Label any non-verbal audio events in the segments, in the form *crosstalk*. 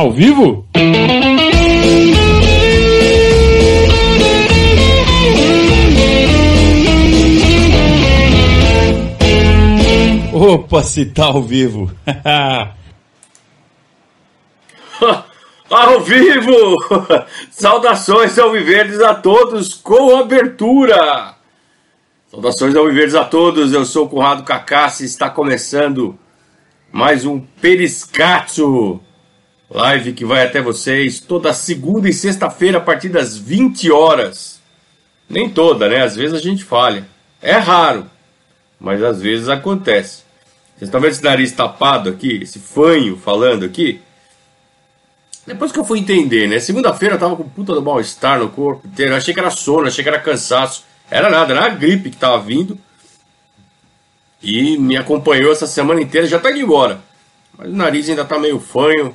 Ao vivo? Opa, se tá ao vivo. *laughs* ao vivo! *laughs* Saudações ao Viverdes a todos com abertura! Saudações ao Viverdes a todos, eu sou o Conrado Cacassi, está começando mais um Periscatso, live que vai até vocês toda segunda e sexta-feira a partir das 20 horas. Nem toda, né? Às vezes a gente falha. É raro, mas às vezes acontece. Vocês estão vendo esse nariz tapado aqui, esse fanho falando aqui? Depois que eu fui entender, né? Segunda-feira eu tava com puta do mal-estar no corpo inteiro. Eu achei que era sono, achei que era cansaço. Era nada, era a gripe que tava vindo. E me acompanhou essa semana inteira, já tá indo embora. Mas o nariz ainda tá meio fanho.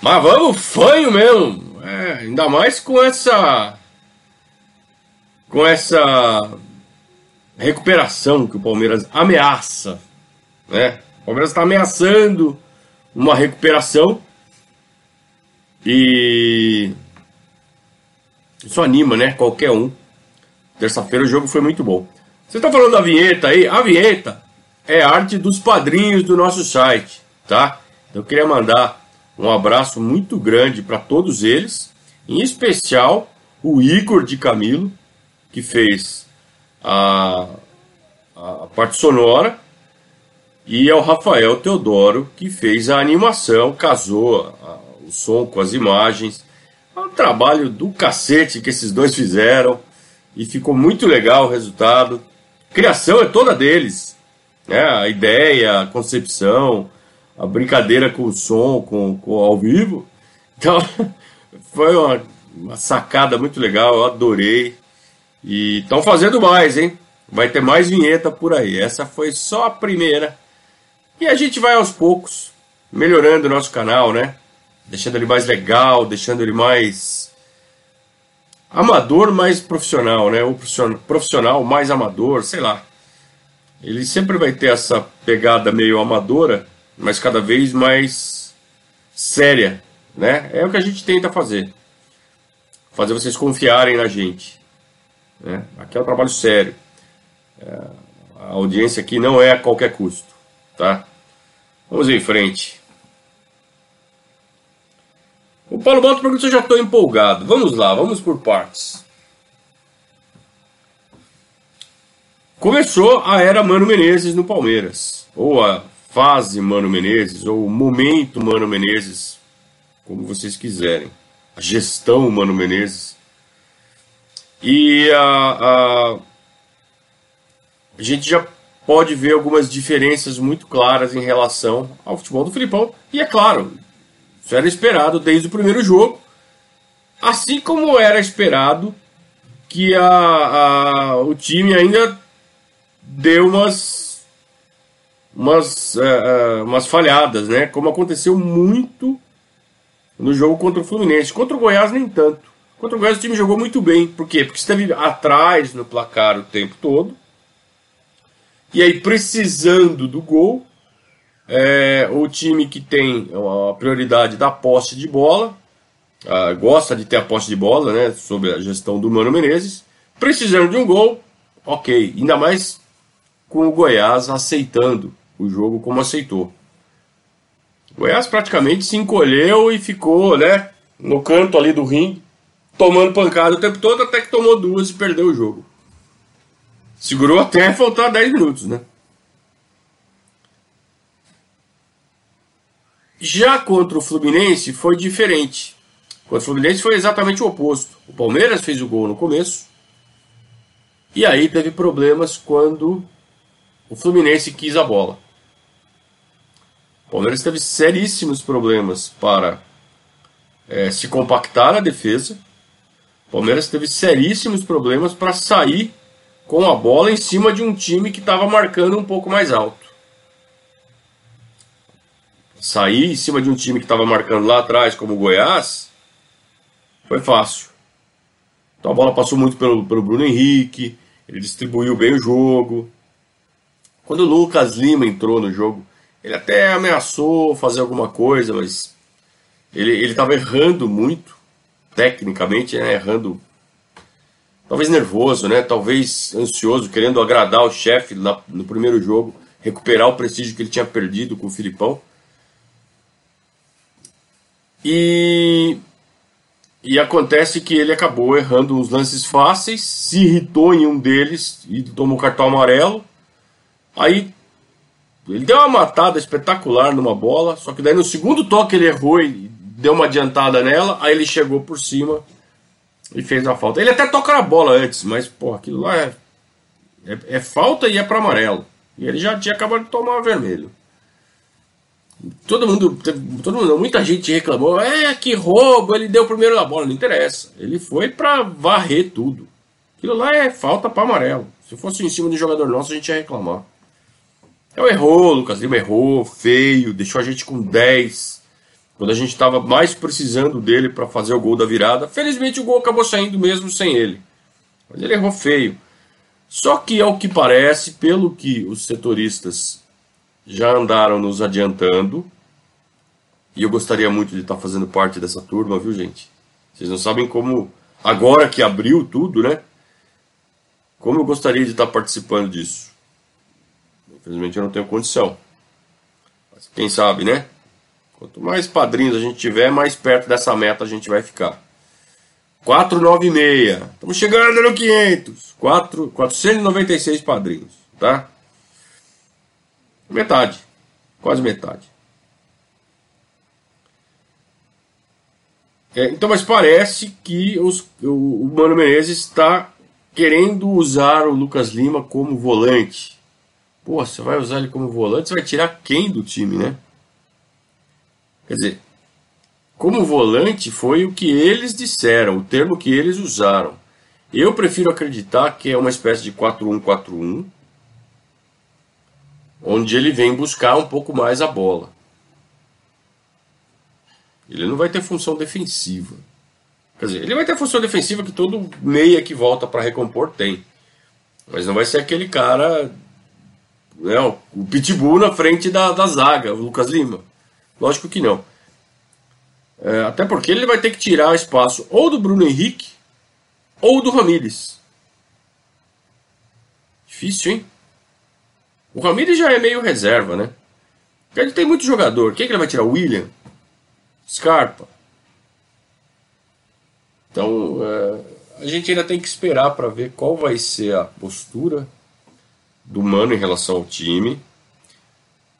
Mas vamos, fanho mesmo. É, ainda mais com essa. Com essa recuperação que o Palmeiras ameaça né? O Palmeiras está ameaçando uma recuperação e isso anima, né? Qualquer um. Terça-feira o jogo foi muito bom. Você está falando da vinheta aí? A vinheta é arte dos padrinhos do nosso site, tá? Então, eu queria mandar um abraço muito grande para todos eles, em especial o Igor de Camilo, que fez a, a parte sonora e é o Rafael Teodoro que fez a animação, casou o som com as imagens. É um trabalho do cacete que esses dois fizeram e ficou muito legal o resultado. Criação é toda deles, né? A ideia, a concepção, a brincadeira com o som, com, com ao vivo. Então, *laughs* foi uma, uma sacada muito legal, eu adorei. E estão fazendo mais, hein? Vai ter mais vinheta por aí. Essa foi só a primeira e a gente vai aos poucos melhorando o nosso canal, né? Deixando ele mais legal, deixando ele mais amador, mais profissional, né? Ou profissional mais amador, sei lá. Ele sempre vai ter essa pegada meio amadora, mas cada vez mais séria, né? É o que a gente tenta fazer. Fazer vocês confiarem na gente. Né? Aqui é um trabalho sério. É, a audiência aqui não é a qualquer custo tá? Vamos em frente. O Paulo Balto pergunta se eu já estou empolgado. Vamos lá, vamos por partes. Começou a era Mano Menezes no Palmeiras. Ou a fase Mano Menezes, ou o momento Mano Menezes, como vocês quiserem. A gestão Mano Menezes. E a, a, a gente já pode ver algumas diferenças muito claras em relação ao futebol do Filipão. E é claro, isso era esperado desde o primeiro jogo, assim como era esperado que a, a o time ainda deu umas, umas, uh, umas falhadas, né? Como aconteceu muito no jogo contra o Fluminense. Contra o Goiás, nem tanto. Contra o Goiás, o time jogou muito bem. Por quê? Porque esteve atrás no placar o tempo todo e aí, precisando do gol, é, o time que tem a prioridade da posse de bola, ah, gosta de ter a posse de bola, né, sobre a gestão do Mano Menezes, precisando de um gol, ok. Ainda mais com o Goiás aceitando o jogo como aceitou. O Goiás praticamente se encolheu e ficou né, no canto ali do ringue, tomando pancada o tempo todo, até que tomou duas e perdeu o jogo. Segurou até faltar 10 minutos, né? Já contra o Fluminense foi diferente. Contra o Fluminense foi exatamente o oposto. O Palmeiras fez o gol no começo. E aí teve problemas quando o Fluminense quis a bola. O Palmeiras teve seríssimos problemas para é, se compactar na defesa. O Palmeiras teve seríssimos problemas para sair com a bola em cima de um time que estava marcando um pouco mais alto. Sair em cima de um time que estava marcando lá atrás, como o Goiás, foi fácil. Então a bola passou muito pelo, pelo Bruno Henrique, ele distribuiu bem o jogo. Quando o Lucas Lima entrou no jogo, ele até ameaçou fazer alguma coisa, mas Ele estava errando muito, tecnicamente, né, errando. Talvez nervoso, né? Talvez ansioso, querendo agradar o chefe no primeiro jogo, recuperar o prestígio que ele tinha perdido com o Filipão. E, e acontece que ele acabou errando uns lances fáceis, se irritou em um deles e tomou cartão amarelo. Aí ele deu uma matada espetacular numa bola, só que daí no segundo toque ele errou e deu uma adiantada nela, aí ele chegou por cima e fez a falta. Ele até toca na bola antes, mas pô, aquilo lá é, é, é falta e é para amarelo. E ele já tinha acabado de tomar vermelho. Todo mundo, todo mundo, muita gente reclamou, é que roubo, ele deu primeiro na bola, não interessa. Ele foi para varrer tudo. Aquilo lá é falta para amarelo. Se fosse em cima um jogador nosso, a gente ia reclamar. Então errou, Lucas Lima errou, feio, deixou a gente com 10. Quando a gente estava mais precisando dele para fazer o gol da virada. Felizmente o gol acabou saindo mesmo sem ele. Mas ele errou feio. Só que ao que parece, pelo que os setoristas já andaram nos adiantando. E eu gostaria muito de estar fazendo parte dessa turma, viu, gente? Vocês não sabem como, agora que abriu tudo, né? Como eu gostaria de estar participando disso. Infelizmente eu não tenho condição. Mas quem sabe, né? Quanto mais padrinhos a gente tiver, mais perto dessa meta a gente vai ficar. 496. Estamos chegando no 500. 4, 496 padrinhos, tá? Metade. Quase metade. É, então, mas parece que os, o, o Mano Menezes está querendo usar o Lucas Lima como volante. Pô, você vai usar ele como volante, você vai tirar quem do time, né? Quer dizer, como volante foi o que eles disseram, o termo que eles usaram. Eu prefiro acreditar que é uma espécie de 4-1-4-1, onde ele vem buscar um pouco mais a bola. Ele não vai ter função defensiva. Quer dizer, ele vai ter função defensiva que todo meia que volta para recompor tem. Mas não vai ser aquele cara. Né, o pitbull na frente da, da zaga, o Lucas Lima. Lógico que não. É, até porque ele vai ter que tirar espaço ou do Bruno Henrique ou do Ramires. Difícil, hein? O Ramires já é meio reserva, né? Porque ele tem muito jogador. Quem é que ele vai tirar? William? Scarpa? Então, é, a gente ainda tem que esperar para ver qual vai ser a postura do Mano em relação ao time.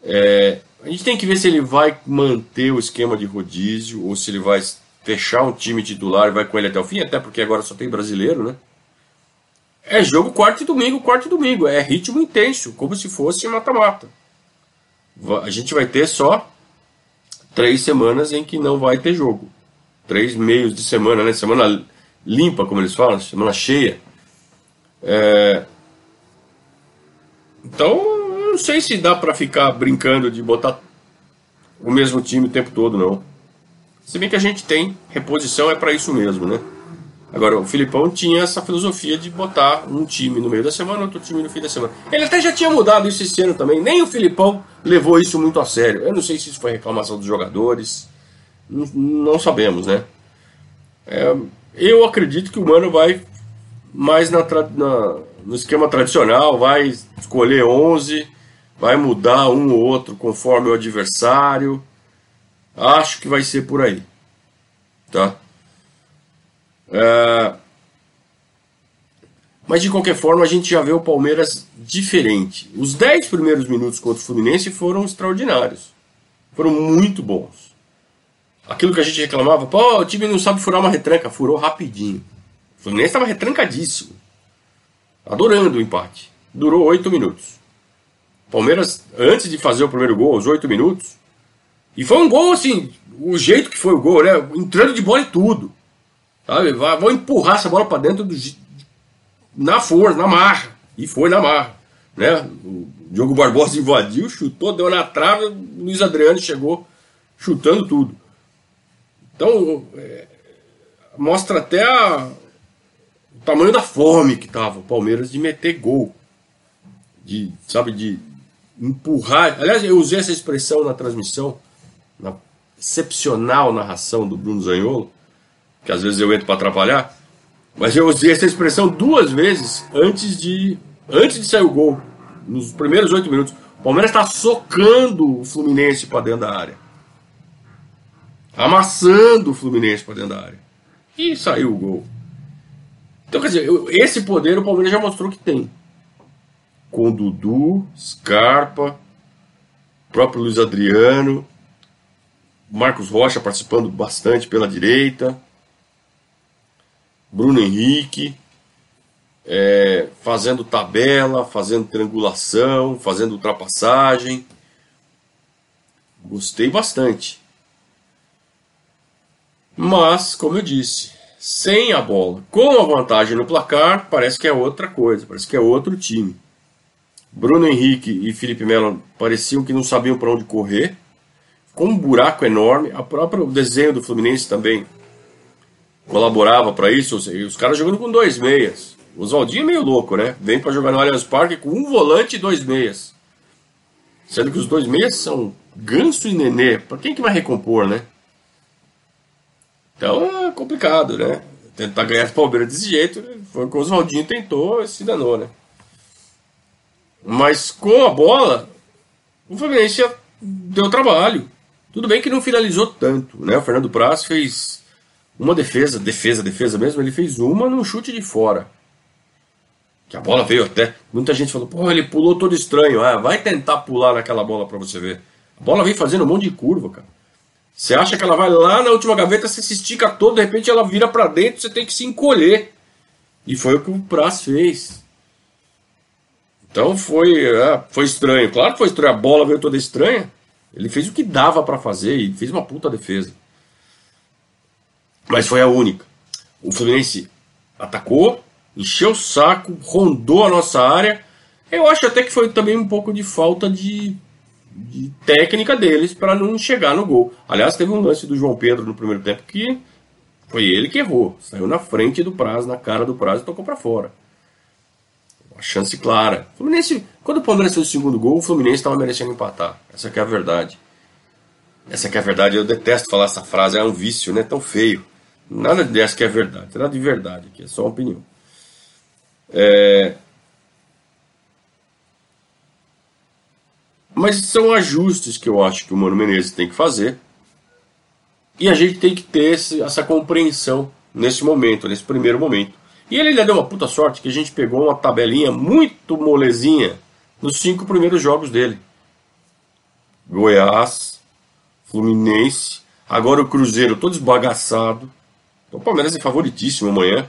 É, a gente tem que ver se ele vai manter o esquema de rodízio ou se ele vai fechar um time titular e vai com ele até o fim, até porque agora só tem brasileiro, né? É jogo quarto e domingo, quarto e domingo. É ritmo intenso, como se fosse mata-mata. A gente vai ter só três semanas em que não vai ter jogo. Três meios de semana, né? Semana limpa, como eles falam, semana cheia. É... Então, não sei se dá para ficar brincando de botar o mesmo time o tempo todo, não. Se bem que a gente tem reposição, é para isso mesmo, né? Agora, o Filipão tinha essa filosofia de botar um time no meio da semana, outro time no fim da semana. Ele até já tinha mudado isso esse ano também. Nem o Filipão levou isso muito a sério. Eu não sei se isso foi reclamação dos jogadores. Não, não sabemos, né? É, eu acredito que o Mano vai mais na, na, no esquema tradicional, vai escolher 11, vai mudar um ou outro conforme o adversário. Acho que vai ser por aí. Tá? É... Mas de qualquer forma, a gente já vê o Palmeiras diferente. Os 10 primeiros minutos contra o Fluminense foram extraordinários. Foram muito bons. Aquilo que a gente reclamava, pô, o time não sabe furar uma retranca, furou rapidinho. O Fluminense estava retrancadíssimo. Adorando o empate. Durou 8 minutos. Palmeiras, antes de fazer o primeiro gol, aos 8 minutos. E foi um gol assim, o jeito que foi o gol, né? Entrando de bola e tudo. Sabe? Vou empurrar essa bola para dentro do, na força, na marra. E foi na marra. Né? O Diogo Barbosa *laughs* invadiu, chutou, deu na trave, o Luiz Adriano chegou chutando tudo. Então, é, mostra até a, tamanho da fome que tava o Palmeiras de meter gol. De, sabe, de empurrar. Aliás, eu usei essa expressão na transmissão, na excepcional narração do Bruno Zanholo, que às vezes eu entro para atrapalhar, mas eu usei essa expressão duas vezes antes de, antes de sair o gol, nos primeiros oito minutos. O Palmeiras está socando o Fluminense para dentro da área. Amassando o Fluminense para dentro da área. E saiu o gol. Então, quer dizer, esse poder o Palmeiras já mostrou que tem. Com Dudu, Scarpa, próprio Luiz Adriano, Marcos Rocha participando bastante pela direita, Bruno Henrique é, fazendo tabela, fazendo triangulação, fazendo ultrapassagem. Gostei bastante. Mas, como eu disse, sem a bola, com a vantagem no placar, parece que é outra coisa, parece que é outro time. Bruno Henrique e Felipe Melo pareciam que não sabiam para onde correr. Com um buraco enorme. A própria o desenho do Fluminense também colaborava para isso. Os caras jogando com dois meias. O Oswaldinho é meio louco, né? Vem para jogar no Allianz Parque com um volante e dois meias. Sendo que os dois meias são Ganso e Nenê. Para quem que vai recompor, né? Então é complicado, né? Tentar ganhar o Palmeiras desse jeito, foi o que o Oswaldinho tentou e se danou, né? Mas com a bola, o Fluminense deu trabalho. Tudo bem que não finalizou tanto, né? O Fernando Praz fez uma defesa, defesa, defesa mesmo, ele fez uma num chute de fora. Que a bola veio até. Muita gente falou, pô, ele pulou todo estranho. Ah, vai tentar pular naquela bola para você ver. A bola vem fazendo um monte de curva, cara. Você acha que ela vai lá na última gaveta, você se estica todo, de repente ela vira para dentro, você tem que se encolher. E foi o que o Praz fez. Então foi, é, foi estranho. Claro que foi estranho. A bola veio toda estranha. Ele fez o que dava para fazer e fez uma puta defesa. Mas foi a única. O Fluminense atacou, encheu o saco, rondou a nossa área. Eu acho até que foi também um pouco de falta de, de técnica deles para não chegar no gol. Aliás, teve um lance do João Pedro no primeiro tempo que foi ele que errou. Saiu na frente do prazo, na cara do prazo e tocou para fora. Uma chance clara. Fluminense, quando o Palmeiras fez o segundo gol, o Fluminense estava merecendo empatar. Essa é a verdade. Essa é a verdade. Eu detesto falar essa frase, é um vício, né? Tão feio. Nada dessa que é verdade. Nada de verdade aqui, é só opinião. É... Mas são ajustes que eu acho que o Mano Menezes tem que fazer. E a gente tem que ter esse, essa compreensão nesse momento, nesse primeiro momento. E ele ainda deu uma puta sorte que a gente pegou uma tabelinha muito molezinha nos cinco primeiros jogos dele. Goiás, Fluminense, agora o Cruzeiro todo esbagaçado. Então o Palmeiras é favoritíssimo amanhã.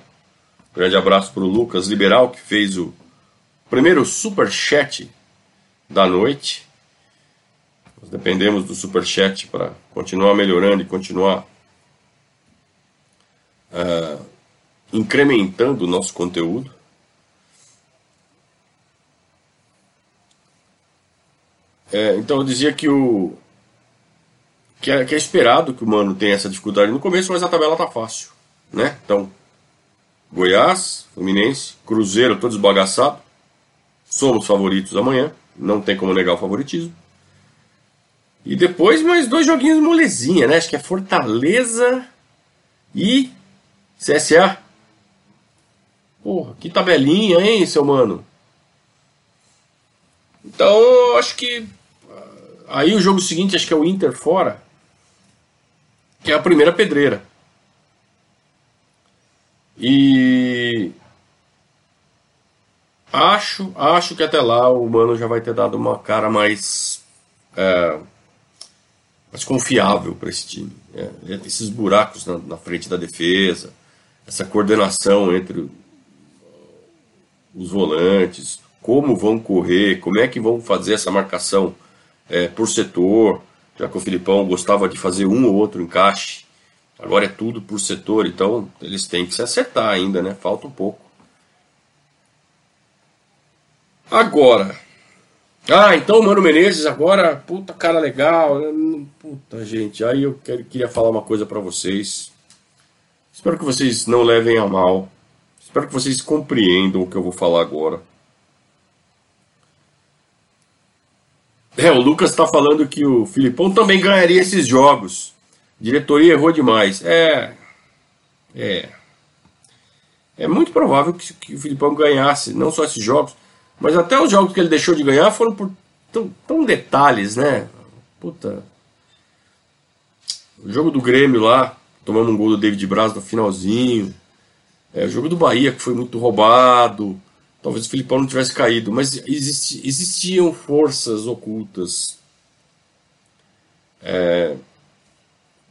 Grande abraço para o Lucas Liberal, que fez o primeiro super chat da noite. Nós dependemos do super chat para continuar melhorando e continuar uh, incrementando o nosso conteúdo. É, então eu dizia que o que é, que é, esperado que o Mano tenha essa dificuldade no começo, mas a tabela tá fácil, né? Então, Goiás, Fluminense, Cruzeiro, todos esbagaçado. Somos favoritos amanhã, não tem como negar o favoritismo. E depois mais dois joguinhos molezinha, né? Acho que é Fortaleza e CSA. Porra, que tabelinha, hein, seu mano? Então, acho que. Ah, aí o jogo seguinte, acho que é o Inter fora. Que é a primeira pedreira. E. Acho, acho que até lá o Mano já vai ter dado uma cara mais. É, mais confiável para esse time. É, esses buracos na, na frente da defesa, essa coordenação entre os volantes, como vão correr, como é que vão fazer essa marcação é, por setor, já que o Filipão gostava de fazer um ou outro encaixe, agora é tudo por setor, então eles têm que se acertar ainda, né? Falta um pouco. Agora. Ah, então o Mano Menezes agora, puta cara legal. Puta gente, aí eu queria falar uma coisa para vocês. Espero que vocês não levem a mal. Espero que vocês compreendam o que eu vou falar agora. É, o Lucas está falando que o Filipão também ganharia esses jogos. diretoria errou demais. É. É. É muito provável que, que o Filipão ganhasse, não só esses jogos, mas até os jogos que ele deixou de ganhar foram por tão, tão detalhes, né? Puta. O jogo do Grêmio lá, tomamos um gol do David Braz no finalzinho. É, o jogo do Bahia, que foi muito roubado. Talvez o Filipão não tivesse caído, mas existi, existiam forças ocultas é,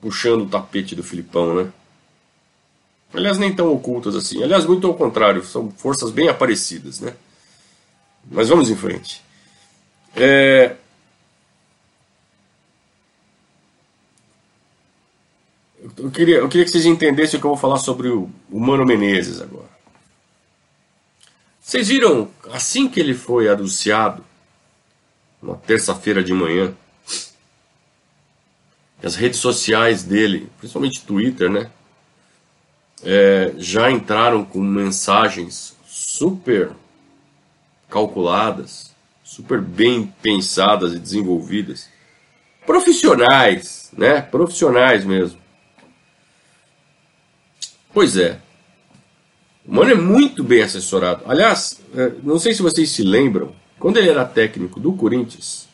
puxando o tapete do Filipão, né? Aliás, nem tão ocultas assim. Aliás, muito ao contrário, são forças bem aparecidas, né? Mas vamos em frente. É... Eu, queria, eu queria que vocês entendessem o que eu vou falar sobre o, o Mano Menezes agora. Vocês viram, assim que ele foi anunciado, na terça-feira de manhã, as redes sociais dele, principalmente Twitter, né? É, já entraram com mensagens super calculadas, super bem pensadas e desenvolvidas. Profissionais, né? Profissionais mesmo. Pois é. O Mano é muito bem assessorado. Aliás, é, não sei se vocês se lembram, quando ele era técnico do Corinthians,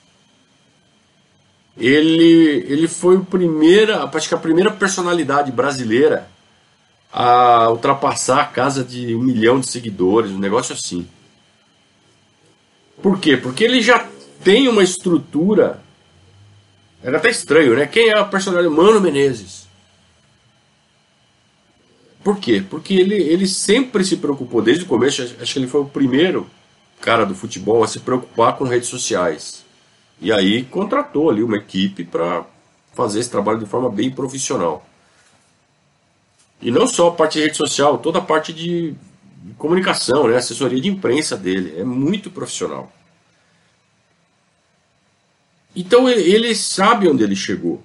ele, ele foi o primeira, acho que a primeira personalidade brasileira a ultrapassar a casa de um milhão de seguidores, um negócio assim. Por quê? Porque ele já tem uma estrutura. Era até estranho, né? Quem é a personalidade? Mano Menezes. Por quê? Porque ele, ele sempre se preocupou, desde o começo, acho que ele foi o primeiro cara do futebol a se preocupar com redes sociais. E aí contratou ali uma equipe para fazer esse trabalho de forma bem profissional. E não só a parte de rede social, toda a parte de comunicação, né, assessoria de imprensa dele, é muito profissional. Então ele sabe onde ele chegou.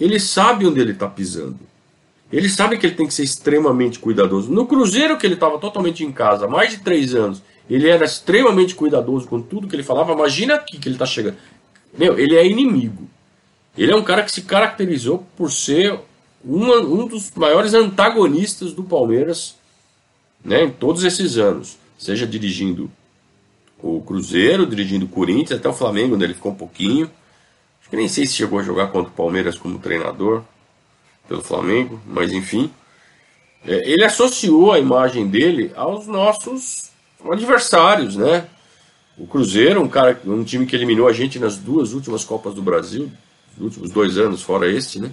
Ele sabe onde ele está pisando. Ele sabe que ele tem que ser extremamente cuidadoso. No Cruzeiro, que ele estava totalmente em casa mais de três anos, ele era extremamente cuidadoso com tudo que ele falava. Imagina aqui que ele está chegando. Meu, ele é inimigo. Ele é um cara que se caracterizou por ser uma, um dos maiores antagonistas do Palmeiras né, em todos esses anos. Seja dirigindo o Cruzeiro, dirigindo o Corinthians, até o Flamengo, onde ele ficou um pouquinho. Acho que nem sei se chegou a jogar contra o Palmeiras como treinador pelo Flamengo, mas enfim. É, ele associou a imagem dele aos nossos adversários, né? O Cruzeiro, um cara, um time que eliminou a gente nas duas últimas Copas do Brasil, nos últimos dois anos, fora este, né?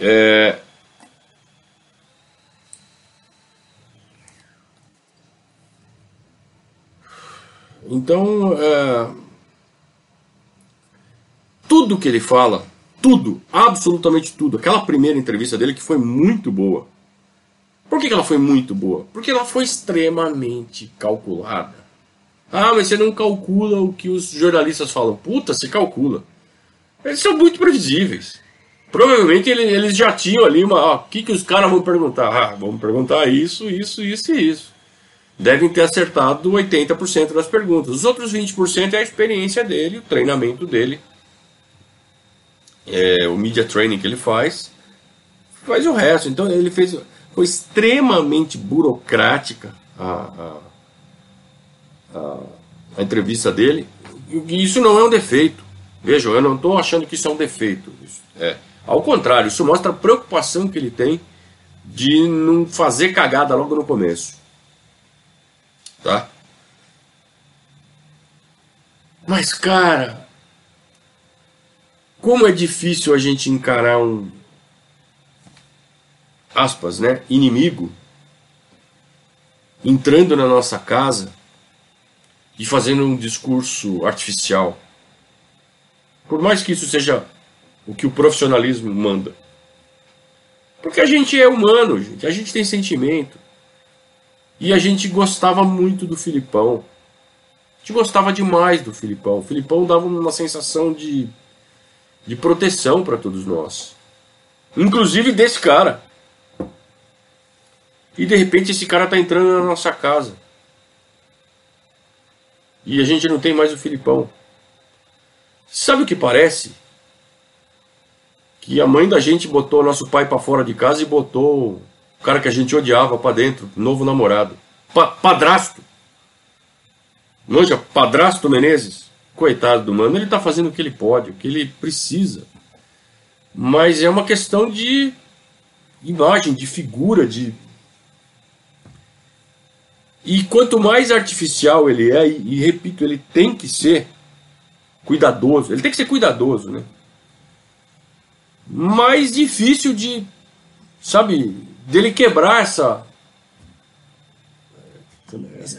É... Então, é... tudo que ele fala tudo, absolutamente tudo. Aquela primeira entrevista dele que foi muito boa. Por que, ela foi muito boa? Porque ela foi extremamente calculada. Ah, mas você não calcula o que os jornalistas falam. Puta, se calcula. Eles são muito previsíveis. Provavelmente eles já tinham ali uma. O que, que os caras vão perguntar? Ah, vamos perguntar isso, isso, isso e isso. Devem ter acertado 80% das perguntas. Os outros 20% é a experiência dele, o treinamento dele é, o media training que ele faz, faz o resto. Então ele fez. Foi extremamente burocrática a, a, a, a entrevista dele. E isso não é um defeito. Vejam, eu não estou achando que isso é um defeito. É, ao contrário, isso mostra a preocupação que ele tem de não fazer cagada logo no começo. Tá? Mas, cara, como é difícil a gente encarar um aspas, né, inimigo entrando na nossa casa e fazendo um discurso artificial. Por mais que isso seja o que o profissionalismo manda. Porque a gente é humano, gente. A gente tem sentimento. E a gente gostava muito do Filipão. A gente gostava demais do Filipão. O Filipão dava uma sensação de de proteção para todos nós. Inclusive desse cara. E de repente esse cara está entrando na nossa casa. E a gente não tem mais o Filipão. Sabe o que parece? que a mãe da gente botou nosso pai para fora de casa e botou o cara que a gente odiava para dentro, novo namorado. Pa padrasto. Manja, padrasto Menezes. Coitado do mano, ele tá fazendo o que ele pode, o que ele precisa. Mas é uma questão de imagem, de figura, de. E quanto mais artificial ele é, e, e repito, ele tem que ser cuidadoso, ele tem que ser cuidadoso, né? mais difícil de, sabe, dele quebrar essa,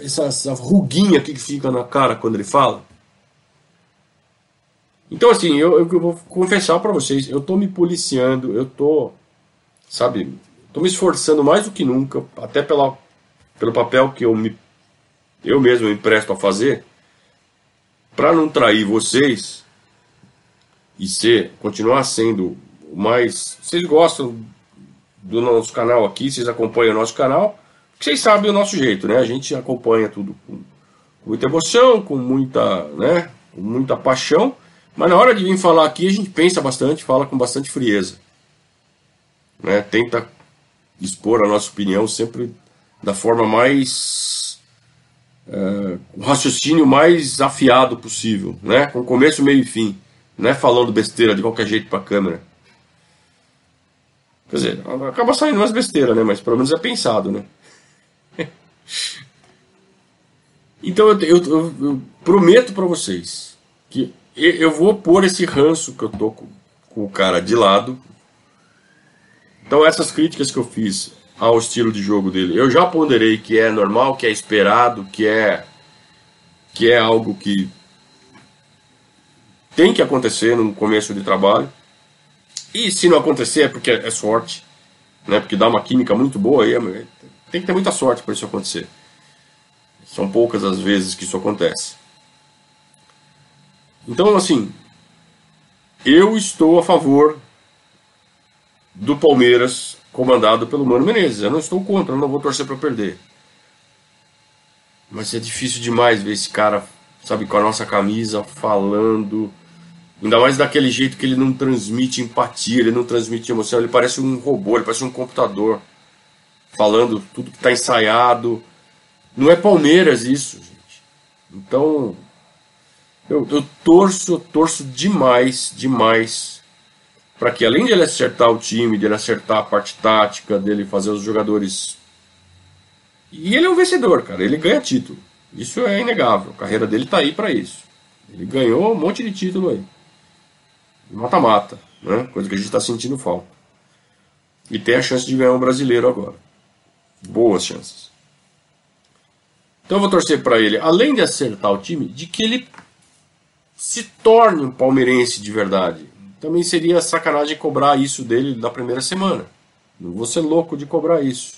essa, essa ruguinha que fica na cara quando ele fala. Então, assim, eu, eu vou confessar para vocês, eu tô me policiando, eu tô, sabe, tô me esforçando mais do que nunca, até pela, pelo papel que eu me eu mesmo me presto a fazer, para não trair vocês e ser, continuar sendo mas vocês gostam do nosso canal aqui, vocês acompanham o nosso canal, vocês sabem o nosso jeito, né? A gente acompanha tudo com, muita emoção, com muita, né, com muita paixão, mas na hora de vir falar aqui a gente pensa bastante, fala com bastante frieza. Né? Tenta expor a nossa opinião sempre da forma mais é, o raciocínio mais afiado possível, né? Com começo, meio e fim, não é falando besteira de qualquer jeito para a câmera. Quer dizer, acaba saindo umas besteiras, né? Mas pelo menos é pensado, né? *laughs* então eu, eu, eu, eu prometo para vocês que eu vou pôr esse ranço que eu tô com, com o cara de lado. Então essas críticas que eu fiz ao estilo de jogo dele, eu já ponderei que é normal, que é esperado, que é que é algo que tem que acontecer no começo de trabalho. E se não acontecer é porque é sorte, né? Porque dá uma química muito boa aí, é, tem que ter muita sorte para isso acontecer. São poucas as vezes que isso acontece. Então, assim, eu estou a favor do Palmeiras comandado pelo Mano Menezes. Eu não estou contra, eu não vou torcer para perder. Mas é difícil demais ver esse cara, sabe, com a nossa camisa falando Ainda mais daquele jeito que ele não transmite empatia, ele não transmite emoção, ele parece um robô, ele parece um computador. Falando tudo que está ensaiado. Não é Palmeiras isso, gente. Então, eu, eu torço, eu torço demais, demais, para que além de ele acertar o time, dele acertar a parte tática, dele fazer os jogadores. E ele é um vencedor, cara, ele ganha título. Isso é inegável, a carreira dele está aí para isso. Ele ganhou um monte de título aí mata-mata, né? coisa que a gente está sentindo falta. E tem a chance de ganhar um brasileiro agora. Boas chances. Então eu vou torcer para ele, além de acertar o time, de que ele se torne um palmeirense de verdade. Também seria sacanagem cobrar isso dele na primeira semana. Não vou ser louco de cobrar isso.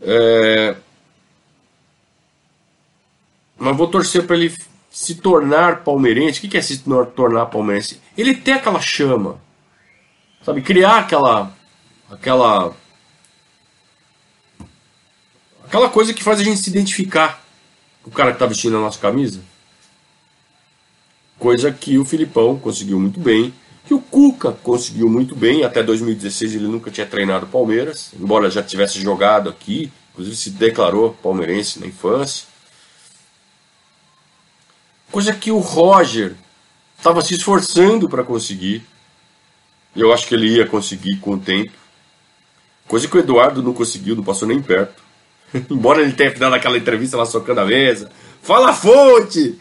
É... Mas vou torcer para ele se tornar palmeirense, o que é se tornar palmeirense? Ele ter aquela chama, sabe? Criar aquela, aquela, aquela coisa que faz a gente se identificar o cara que está vestindo a nossa camisa. Coisa que o Filipão conseguiu muito bem, que o Cuca conseguiu muito bem. Até 2016 ele nunca tinha treinado Palmeiras, embora já tivesse jogado aqui, inclusive se declarou palmeirense na infância. Coisa que o Roger estava se esforçando para conseguir. Eu acho que ele ia conseguir com o tempo. Coisa que o Eduardo não conseguiu, não passou nem perto. *laughs* Embora ele tenha dado aquela entrevista lá socando a mesa. Fala fonte!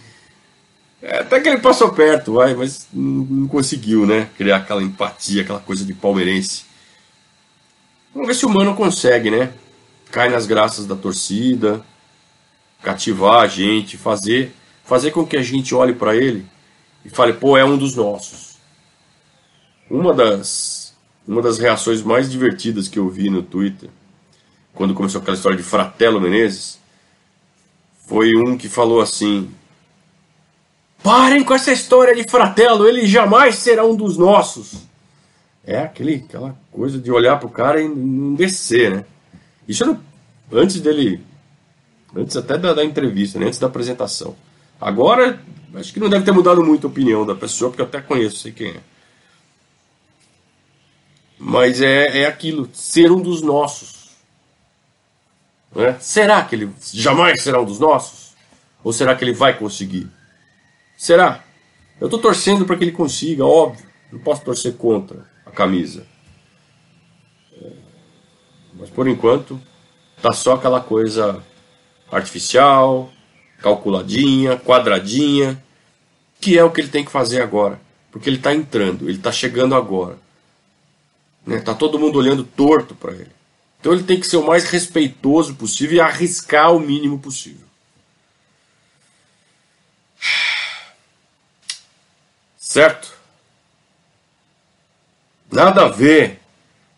É, até que ele passou perto, vai, mas não, não, conseguiu, né? Criar aquela empatia, aquela coisa de palmeirense. Vamos ver se o Mano consegue, né? Cai nas graças da torcida, cativar a gente, fazer fazer com que a gente olhe para ele e fale, pô, é um dos nossos. Uma das, uma das reações mais divertidas que eu vi no Twitter, quando começou aquela história de Fratello Menezes, foi um que falou assim: Parem com essa história de Fratello, ele jamais será um dos nossos. É aquele, aquela coisa de olhar pro cara e não descer, né? Isso era antes dele, antes até da, da entrevista, né? antes da apresentação. Agora, acho que não deve ter mudado muito a opinião da pessoa, porque eu até conheço, sei quem é. Mas é, é aquilo, ser um dos nossos. Né? Será que ele jamais será um dos nossos? Ou será que ele vai conseguir? Será? Eu estou torcendo para que ele consiga, óbvio. Não posso torcer contra a camisa. É, mas por enquanto, tá só aquela coisa artificial, calculadinha, quadradinha, que é o que ele tem que fazer agora. Porque ele está entrando, ele está chegando agora. Né? Tá todo mundo olhando torto para ele. Então ele tem que ser o mais respeitoso possível e arriscar o mínimo possível. Certo? Nada a ver.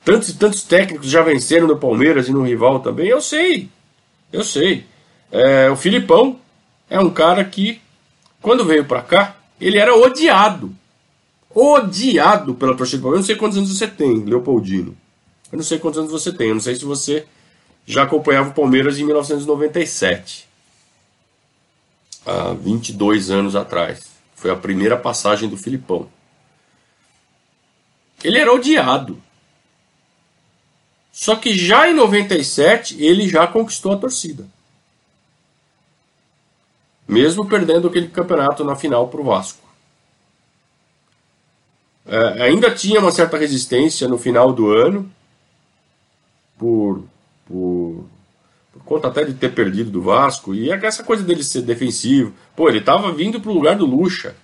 Tantos e tantos técnicos já venceram no Palmeiras e no rival também. Eu sei. Eu sei. É, o Filipão é um cara que, quando veio para cá, ele era odiado odiado pela torcida do Palmeiras. Eu não sei quantos anos você tem, Leopoldino. Eu não sei quantos anos você tem. Eu não sei se você já acompanhava o Palmeiras em 1997. Há 22 anos atrás. Foi a primeira passagem do Filipão. Ele era odiado. Só que já em 97 ele já conquistou a torcida. Mesmo perdendo aquele campeonato na final para o Vasco. É, ainda tinha uma certa resistência no final do ano, por, por, por, conta até de ter perdido do Vasco, e é essa coisa dele ser defensivo. Pô, ele estava vindo para o lugar do Lucha,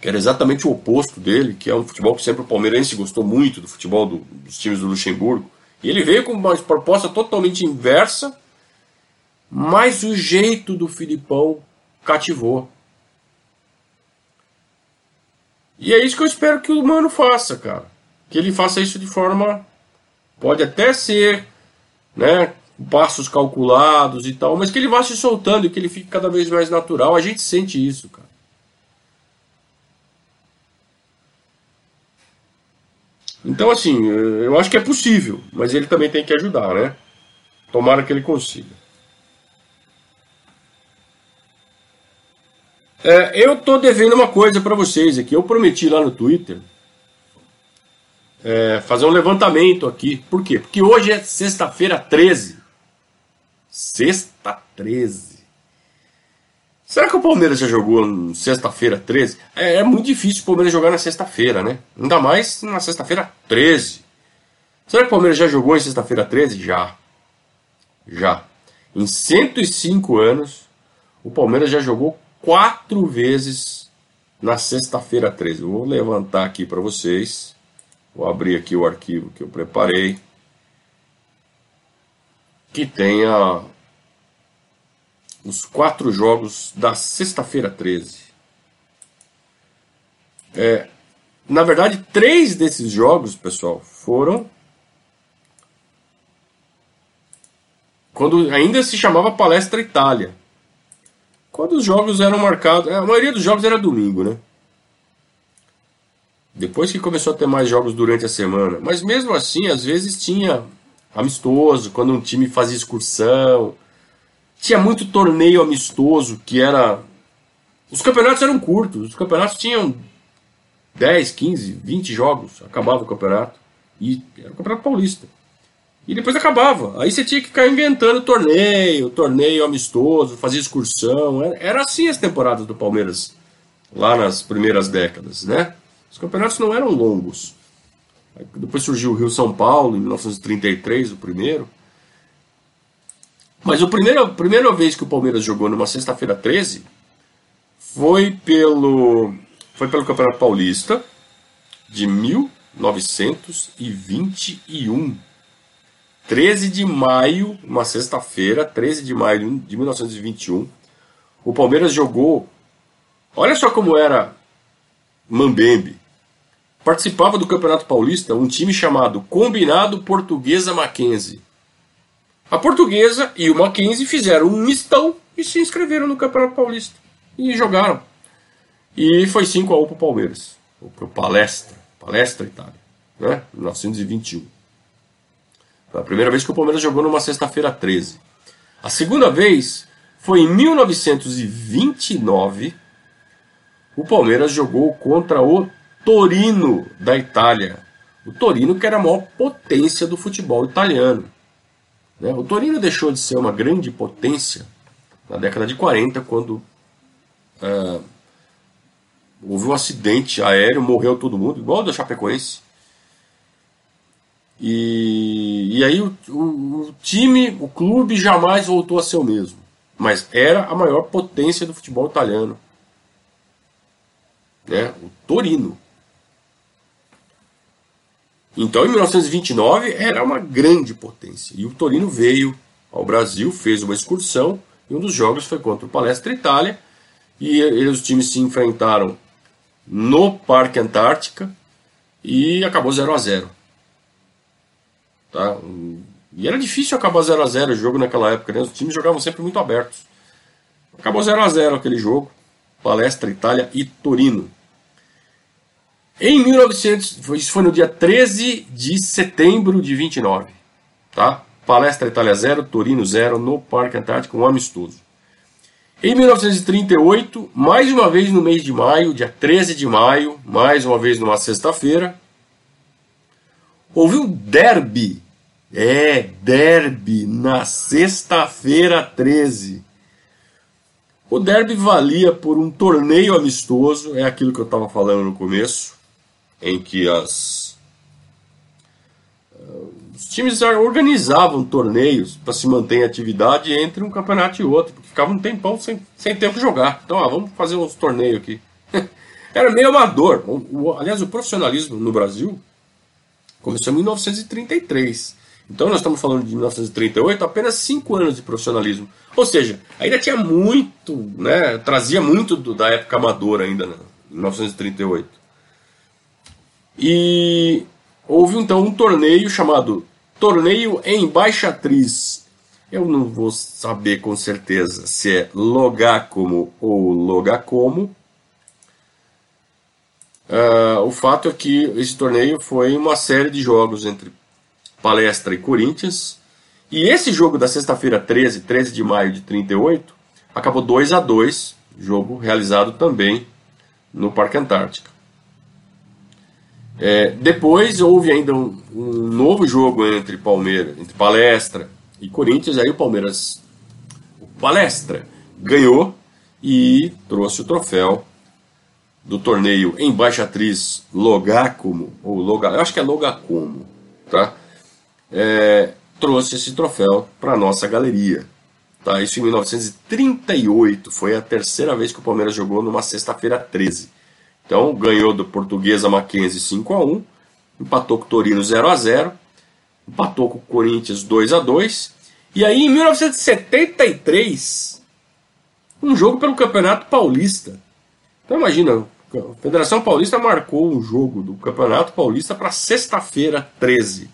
que era exatamente o oposto dele, que é um futebol que sempre o palmeirense gostou muito do futebol do, dos times do Luxemburgo. E ele veio com uma proposta totalmente inversa, mas o jeito do Filipão cativou. E é isso que eu espero que o humano faça, cara. Que ele faça isso de forma. Pode até ser, né? Passos calculados e tal, mas que ele vá se soltando e que ele fique cada vez mais natural. A gente sente isso, cara. Então, assim, eu acho que é possível, mas ele também tem que ajudar, né? Tomara que ele consiga. É, eu tô devendo uma coisa para vocês aqui. Eu prometi lá no Twitter é, fazer um levantamento aqui. Por quê? Porque hoje é sexta-feira 13. Sexta 13. Será que o Palmeiras já jogou sexta-feira 13? É, é, muito difícil o Palmeiras jogar na sexta-feira, né? Ainda mais na sexta-feira 13. Será que o Palmeiras já jogou em sexta-feira 13? Já. Já. Em 105 anos, o Palmeiras já jogou quatro vezes na sexta-feira 13. vou levantar aqui para vocês. Vou abrir aqui o arquivo que eu preparei. Que tenha os quatro jogos da sexta-feira 13. É, na verdade, três desses jogos, pessoal, foram quando ainda se chamava Palestra Itália. Quando os jogos eram marcados. A maioria dos jogos era domingo, né? Depois que começou a ter mais jogos durante a semana. Mas mesmo assim, às vezes tinha amistoso, quando um time fazia excursão. Tinha muito torneio amistoso que era. Os campeonatos eram curtos, os campeonatos tinham 10, 15, 20 jogos, acabava o campeonato. E era o Campeonato Paulista. E depois acabava. Aí você tinha que ficar inventando torneio, torneio amistoso, fazer excursão. Era assim as temporadas do Palmeiras lá nas primeiras décadas, né? Os campeonatos não eram longos. Depois surgiu o Rio São Paulo, em 1933, o primeiro. Mas a primeira, a primeira vez que o Palmeiras jogou numa sexta-feira 13 foi pelo, foi pelo Campeonato Paulista de 1921. 13 de maio, uma sexta-feira, 13 de maio de 1921, o Palmeiras jogou. Olha só como era Mambembe. Participava do Campeonato Paulista um time chamado Combinado Portuguesa Mackenzie. A Portuguesa e o Mackenzie fizeram um mistão e se inscreveram no Campeonato Paulista. E jogaram. E foi 5 a 1 para o Palmeiras. Ou para o Palestra. Palestra Itália. Né? 1921. A primeira vez que o Palmeiras jogou numa sexta-feira 13. A segunda vez foi em 1929. O Palmeiras jogou contra o Torino da Itália. O Torino que era a maior potência do futebol italiano. Né? O Torino deixou de ser uma grande potência na década de 40, quando uh, houve um acidente aéreo, morreu todo mundo, igual o da Chapecoense. E, e aí o, o, o, time, o clube jamais voltou a ser o mesmo. Mas era a maior potência do futebol italiano. Né? O Torino. Então, em 1929, era uma grande potência. E o Torino veio ao Brasil, fez uma excursão, e um dos jogos foi contra o Palestra Itália, e os times se enfrentaram no Parque Antártica, e acabou 0 a 0 tá? E era difícil acabar 0 a 0 o jogo naquela época, né? os times jogavam sempre muito abertos. Acabou 0 a 0 aquele jogo, Palestra Itália e Torino. Em 1900, isso foi no dia 13 de setembro de 29, tá? Palestra Itália 0, Torino 0 no Parque Antártico, um amistoso. Em 1938, mais uma vez no mês de maio, dia 13 de maio, mais uma vez numa sexta-feira, houve um derby. É, derby na sexta-feira 13. O derby valia por um torneio amistoso, é aquilo que eu estava falando no começo em que as, uh, os times organizavam torneios para se manter em atividade entre um campeonato e outro, porque ficava um tempão sem, sem tempo de jogar. Então, ah, vamos fazer uns torneios aqui. *laughs* Era meio amador. Aliás, o profissionalismo no Brasil começou em 1933. Então nós estamos falando de 1938, apenas cinco anos de profissionalismo. Ou seja, ainda tinha muito, né, trazia muito do, da época amadora ainda, né, em 1938. E houve então um torneio chamado Torneio Embaixatriz. Eu não vou saber com certeza se é Logacomo ou Logacomo. Uh, o fato é que esse torneio foi uma série de jogos entre Palestra e Corinthians. E esse jogo da sexta-feira 13, 13 de maio de 38, acabou 2 a 2 jogo realizado também no Parque Antártica. É, depois houve ainda um, um, novo jogo entre Palmeiras, entre Palestra e Corinthians. Aí o Palmeiras, o Palestra, ganhou e trouxe o troféu do torneio Embaixatriz Logacomo, ou Loga, eu acho que é Logacomo, tá? É, trouxe esse troféu para nossa galeria. Tá? Isso em 1938, foi a terceira vez que o Palmeiras jogou numa sexta-feira 13. Então ganhou do Portuguesa Mackenzie 5 a 1 empatou com o Torino 0 a 0 empatou com o Corinthians 2 a 2 e aí em 1973 um jogo pelo Campeonato Paulista. Então imagina, a Federação Paulista marcou um jogo do Campeonato Paulista para sexta-feira 13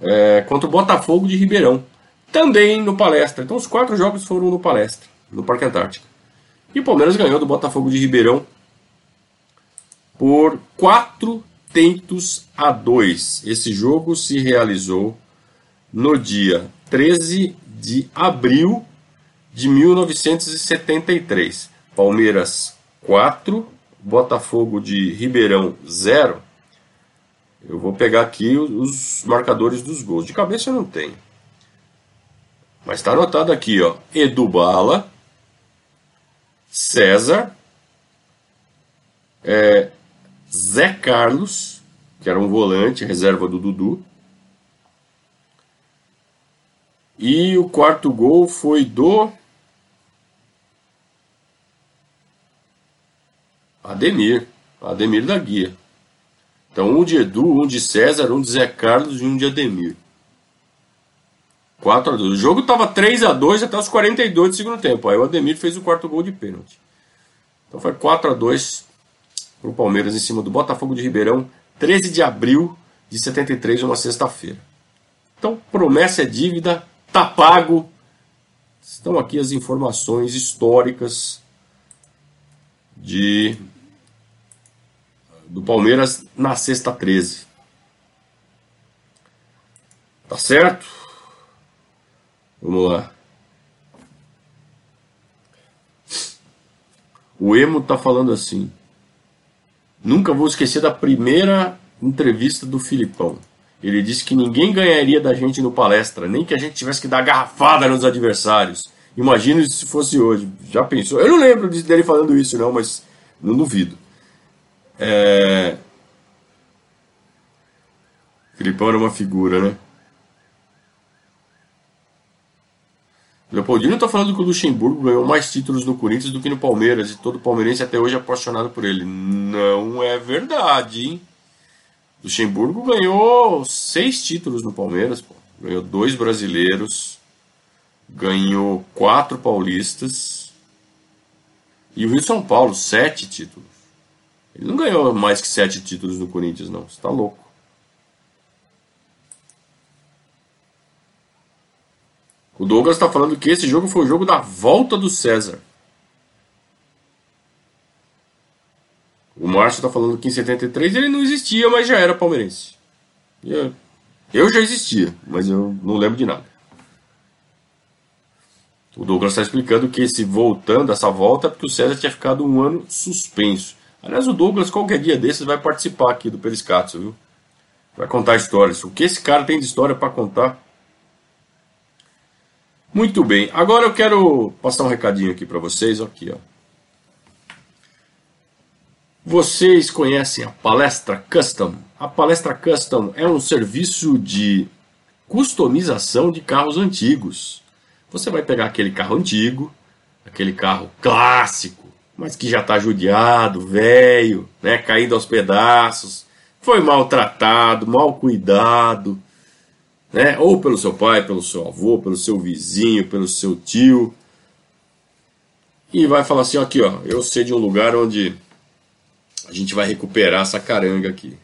é, contra o Botafogo de Ribeirão, também no Palestra. Então os quatro jogos foram no Palestra, no Parque Antártico. E o Palmeiras ganhou do Botafogo de Ribeirão por quatro tentos a dois. Esse jogo se realizou no dia 13 de abril de 1973. Palmeiras 4, Botafogo de Ribeirão 0. Eu vou pegar aqui os marcadores dos gols. De cabeça eu não tenho. Mas está anotado aqui, ó. Edu Bala, César, é, Zé Carlos, que era um volante, reserva do Dudu. E o quarto gol foi do Ademir, Ademir da Guia. Então, um de Edu, um de César, um de Zé Carlos e um de Ademir. 4 a 2. O jogo estava 3 a 2 até os 42 do segundo tempo. Aí o Ademir fez o quarto gol de pênalti. Então foi 4 a 2 para o Palmeiras em cima do Botafogo de Ribeirão, 13 de abril de 73, uma sexta-feira. Então, promessa é dívida, tá pago. Estão aqui as informações históricas de do Palmeiras na sexta 13. Tá certo? Vamos lá. O Emo tá falando assim. Nunca vou esquecer da primeira entrevista do Filipão. Ele disse que ninguém ganharia da gente no palestra, nem que a gente tivesse que dar garrafada nos adversários. Imagina se fosse hoje. Já pensou? Eu não lembro dele falando isso, não, mas não duvido. É... Filipão era uma figura, né? Leopoldino está falando que o Luxemburgo ganhou mais títulos no Corinthians do que no Palmeiras e todo palmeirense até hoje é apaixonado por ele. Não é verdade, hein? Luxemburgo ganhou seis títulos no Palmeiras, pô. ganhou dois brasileiros, ganhou quatro paulistas e o Rio São Paulo, sete títulos. Ele não ganhou mais que sete títulos no Corinthians, não. Você tá louco. O Douglas está falando que esse jogo foi o jogo da volta do César. O Márcio está falando que em 73 ele não existia, mas já era palmeirense. Eu já existia, mas eu não lembro de nada. O Douglas está explicando que esse voltando, essa volta, é porque o César tinha ficado um ano suspenso. Aliás, o Douglas, qualquer dia desses, vai participar aqui do Periscato, viu? Vai contar histórias. O que esse cara tem de história para contar? Muito bem. Agora eu quero passar um recadinho aqui para vocês. Aqui, ó. Vocês conhecem a Palestra Custom? A Palestra Custom é um serviço de customização de carros antigos. Você vai pegar aquele carro antigo, aquele carro clássico, mas que já está judiado, velho, né, caído aos pedaços, foi maltratado, mal cuidado, né, ou pelo seu pai, pelo seu avô, pelo seu vizinho, pelo seu tio, e vai falar assim, aqui ó, eu sei de um lugar onde a gente vai recuperar essa caranga aqui.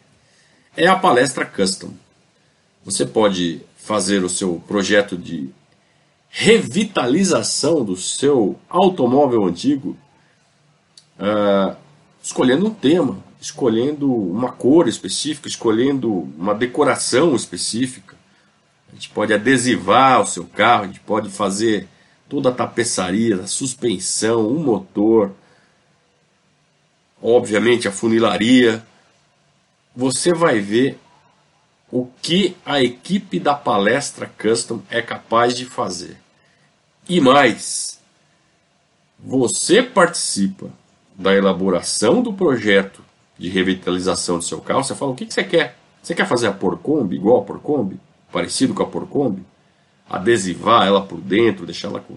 É a palestra custom. Você pode fazer o seu projeto de revitalização do seu automóvel antigo, uh, escolhendo um tema, escolhendo uma cor específica, escolhendo uma decoração específica. A gente pode adesivar o seu carro, a gente pode fazer toda a tapeçaria, a suspensão, o motor, obviamente a funilaria. Você vai ver o que a equipe da palestra Custom é capaz de fazer. E mais, você participa da elaboração do projeto de revitalização do seu carro. Você fala: o que, você quer? Você quer fazer a Porcombi igual a Porcombi? Parecido com a Porcombi? Adesivar ela por dentro, deixar ela com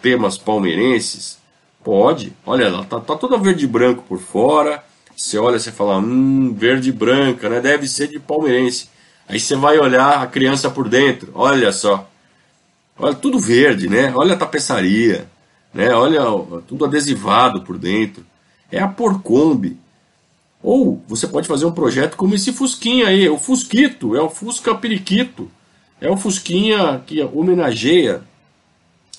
temas palmeirenses? Pode. Olha, ela tá, tá toda verde e branco por fora. Você olha, você fala, hum, verde e branca, né? Deve ser de palmeirense. Aí você vai olhar a criança por dentro, olha só. Olha, tudo verde, né? Olha a tapeçaria, né? Olha tudo adesivado por dentro. É a Porcombi. Ou você pode fazer um projeto como esse Fusquinha aí, o Fusquito, é o Fusca Periquito. É o Fusquinha que homenageia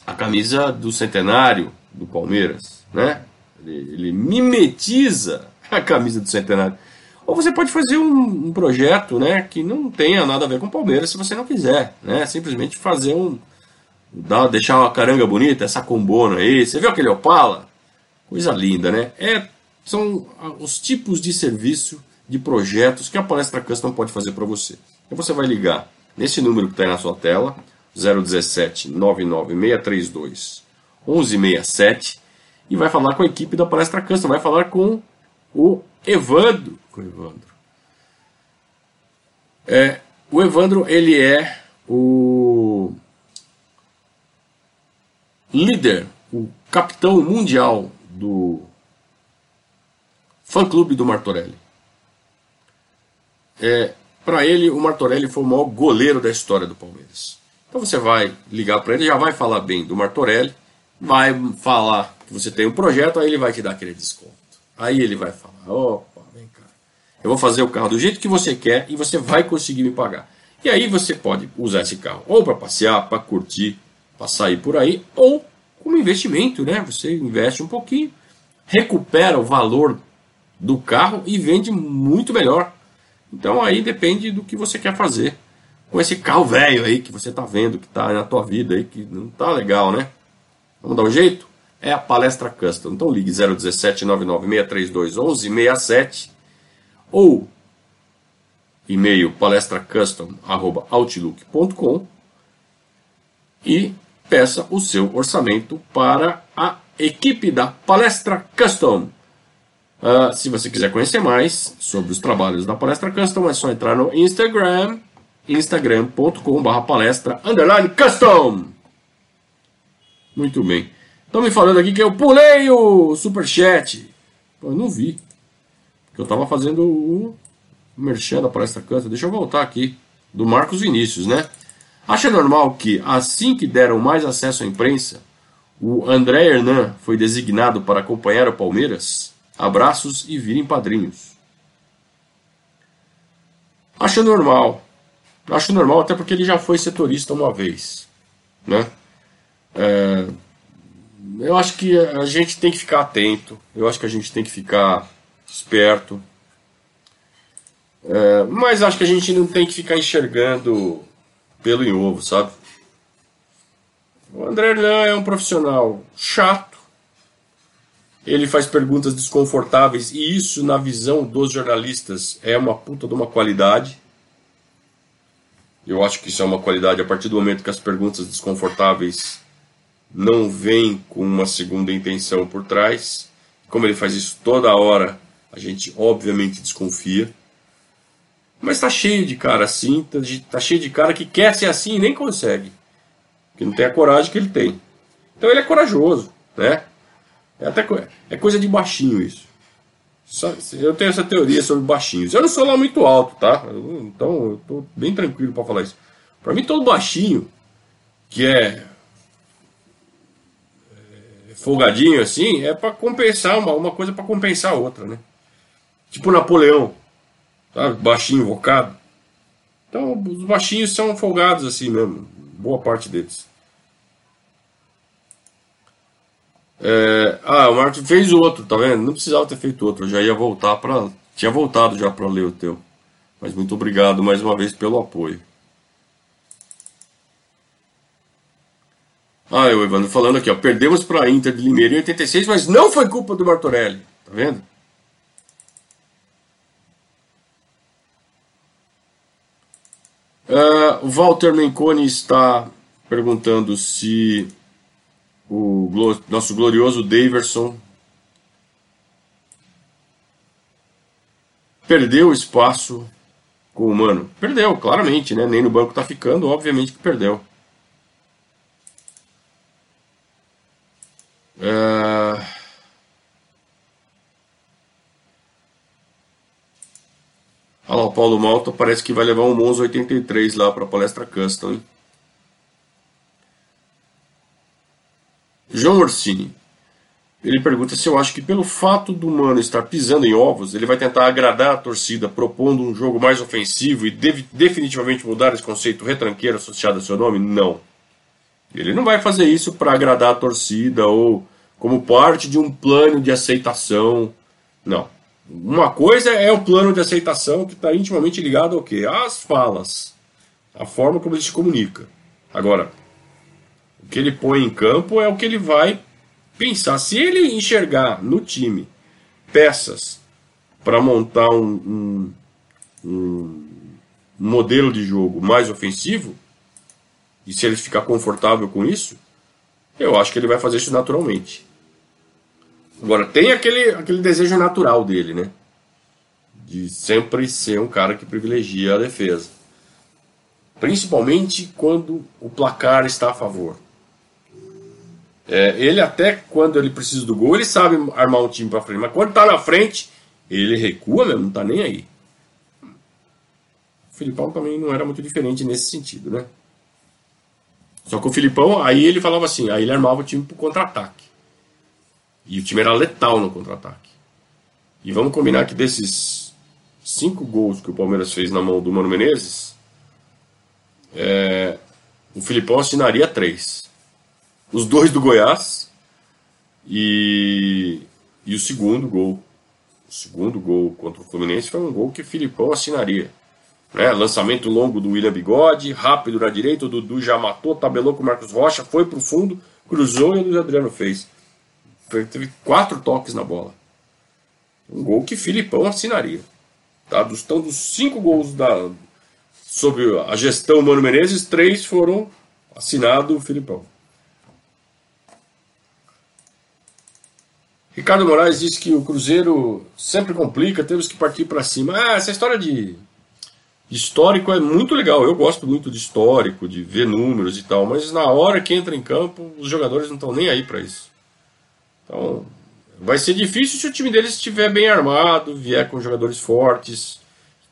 a camisa do centenário do Palmeiras, né? Ele, ele mimetiza a camisa do centenário. Ou você pode fazer um, um, projeto né, que não tenha nada a ver com o Palmeiras se você não quiser. Né? Simplesmente fazer um. Dar, deixar uma caranga bonita, essa combona aí. Você viu aquele Opala? Coisa linda, né? É, são os tipos de serviço, de projetos que a Palestra Custom pode fazer para você. Então você vai ligar nesse número que está aí na sua tela, 017 99632 1167, e vai falar com a equipe da Palestra Custom, vai falar com o Evandro. O Evandro. É, o Evandro ele é o líder, o capitão mundial do fã-clube do Martorelli. É, para ele, o Martorelli foi o maior goleiro da história do Palmeiras. Então você vai ligar para ele, já vai falar bem do Martorelli, vai falar que você tem um projeto, aí ele vai te dar aquele desconto. Aí ele vai falar: opa, vem cá. Eu vou fazer o carro do jeito que você quer e você vai conseguir me pagar. E aí você pode usar esse carro ou para passear, para curtir, para sair por aí, ou como investimento, né? Você investe um pouquinho, recupera o valor do carro e vende muito melhor. Então aí depende do que você quer fazer com esse carro velho aí que você está vendo, que está na tua vida aí, que não está legal, né? Vamos dar um jeito? é a palestra custom. Então ligue 017 99632 1167 ou e-mail palestracustom.outlook.com e peça o seu orçamento para a equipe da Palestra Custom. Uh, se você quiser conhecer mais sobre os trabalhos da Palestra Custom, é só entrar no Instagram, instagram.com.br palestra underline custom. Muito bem. Estão me falando aqui que eu pulei o superchat. Eu não vi. Porque eu estava fazendo o merchan da Palestra Custom. Deixa eu voltar aqui. Do Marcos Vinícius, né? Acha normal que, assim que deram mais acesso à imprensa, o André Hernan foi designado para acompanhar o Palmeiras? Abraços e virem padrinhos. Acho normal. Acho normal até porque ele já foi setorista uma vez. Né? É, eu acho que a gente tem que ficar atento. Eu acho que a gente tem que ficar esperto. É, mas acho que a gente não tem que ficar enxergando pelo em ovo, sabe? O André Hernan é um profissional chato. Ele faz perguntas desconfortáveis e isso, na visão dos jornalistas, é uma puta de uma qualidade. Eu acho que isso é uma qualidade a partir do momento que as perguntas desconfortáveis não vêm com uma segunda intenção por trás. Como ele faz isso toda hora, a gente obviamente desconfia. Mas tá cheio de cara assim, tá, tá cheio de cara que quer ser assim e nem consegue. Que não tem a coragem que ele tem. Então ele é corajoso, né? É, até, é coisa de baixinho isso. Eu tenho essa teoria sobre baixinhos. Eu não sou lá muito alto, tá? então eu tô bem tranquilo para falar isso. Para mim, todo baixinho, que é, é folgadinho assim, é para compensar uma, uma coisa para compensar a outra, né? Tipo Napoleão, tá? Baixinho, invocado. Então, os baixinhos são folgados assim mesmo, boa parte deles. É, ah, o Marcos fez outro, tá vendo? Não precisava ter feito outro, eu já ia voltar para. Tinha voltado já para ler o teu. Mas muito obrigado mais uma vez pelo apoio. Ah, o Evandro falando aqui, ó. Perdemos para a Inter de Limeira em 86, mas não foi culpa do Martorelli. Tá vendo? Uh, Walter Menconi está perguntando se o nosso glorioso Daverson perdeu espaço com o Mano. Perdeu, claramente, né? Nem no banco tá ficando, obviamente que perdeu. É... Olha lá, o Paulo Malta parece que vai levar um Monza 83 lá para a palestra Custom, hein? João Orsini. Ele pergunta se eu acho que pelo fato do Mano estar pisando em ovos, ele vai tentar agradar a torcida, propondo um jogo mais ofensivo e definitivamente mudar esse conceito retranqueiro associado ao seu nome? Não. Ele não vai fazer isso para agradar a torcida ou como parte de um plano de aceitação. Não. Uma coisa é o plano de aceitação que está intimamente ligado ao quê? Às falas, a forma como ele se comunica. Agora, o que ele põe em campo é o que ele vai pensar. Se ele enxergar no time peças para montar um, um, um, modelo de jogo mais ofensivo, e se ele ficar confortável com isso, eu acho que ele vai fazer isso naturalmente. Agora, tem aquele, aquele desejo natural dele, né? De sempre ser um cara que privilegia a defesa. Principalmente quando o placar está a favor. É, ele até quando ele precisa do gol, ele sabe armar um time para frente, mas quando tá na frente, ele recua mesmo, não tá nem aí. O Filipão também não era muito diferente nesse sentido, né? Só que o Filipão, aí ele falava assim, aí ele armava o time pro contra-ataque. E o time era letal no contra-ataque. E vamos combinar que desses cinco gols que o Palmeiras fez na mão do Mano Menezes, é, o Filipão assinaria três os dois do Goiás e, e o segundo gol. O segundo gol contra o Fluminense foi um gol que o Filipão assinaria. Né? Lançamento longo do William Bigode, rápido na direita, o Dudu já matou, tabelou com o Marcos Rocha, foi pro fundo, cruzou e o Luiz Adriano fez. Teve quatro toques na bola. Um gol que Filipão assinaria. Tá? Dos, então, dos cinco gols da, sob a gestão Mano Menezes, três foram assinados Filipão. Ricardo Moraes disse que o Cruzeiro sempre complica, temos que partir para cima. Ah, essa história de histórico é muito legal. Eu gosto muito de histórico, de ver números e tal, mas na hora que entra em campo, os jogadores não estão nem aí para isso. Então, vai ser difícil se o time deles estiver bem armado, vier com jogadores fortes,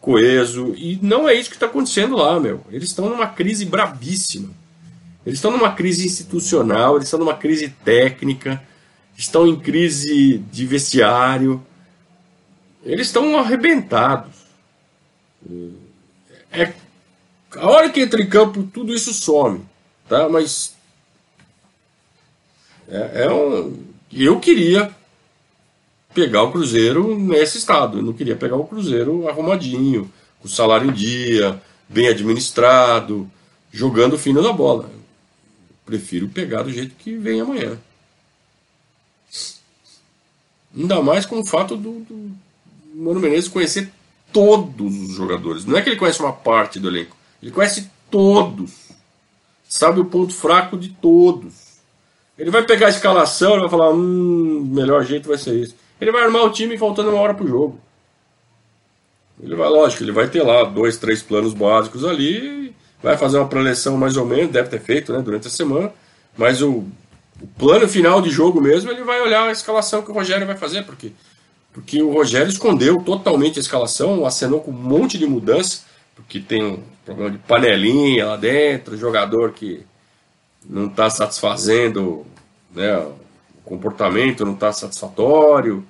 coeso, e não é isso que está acontecendo lá, meu. Eles estão numa crise brabíssima. Eles estão numa crise institucional, eles estão numa crise técnica estão em crise de vestiário, eles estão arrebentados. É, a hora que entra em campo, tudo isso some, tá? Mas é, é um, eu queria pegar o Cruzeiro nesse estado. Eu não queria pegar o Cruzeiro arrumadinho, com salário em dia, bem administrado, jogando fino da bola. Eu prefiro pegar do jeito que vem amanhã. Ainda mais com o fato do, do Mano Menezes conhecer todos os jogadores. Não é que ele conhece uma parte do elenco, ele conhece todos. Sabe o ponto fraco de todos. Ele vai pegar a escalação e vai falar: hum, melhor jeito vai ser esse. Ele vai armar o time faltando uma hora pro jogo. Ele vai, lógico, ele vai ter lá dois, três planos básicos ali, vai fazer uma preleção mais ou menos, deve ter feito né, durante a semana, mas o o plano final de jogo mesmo, ele vai olhar a escalação que o Rogério vai fazer, porque, porque o Rogério escondeu totalmente a escalação, acenou com um monte de mudança, porque tem um problema de panelinha lá dentro, jogador que não está satisfazendo né, o comportamento, não está satisfatório.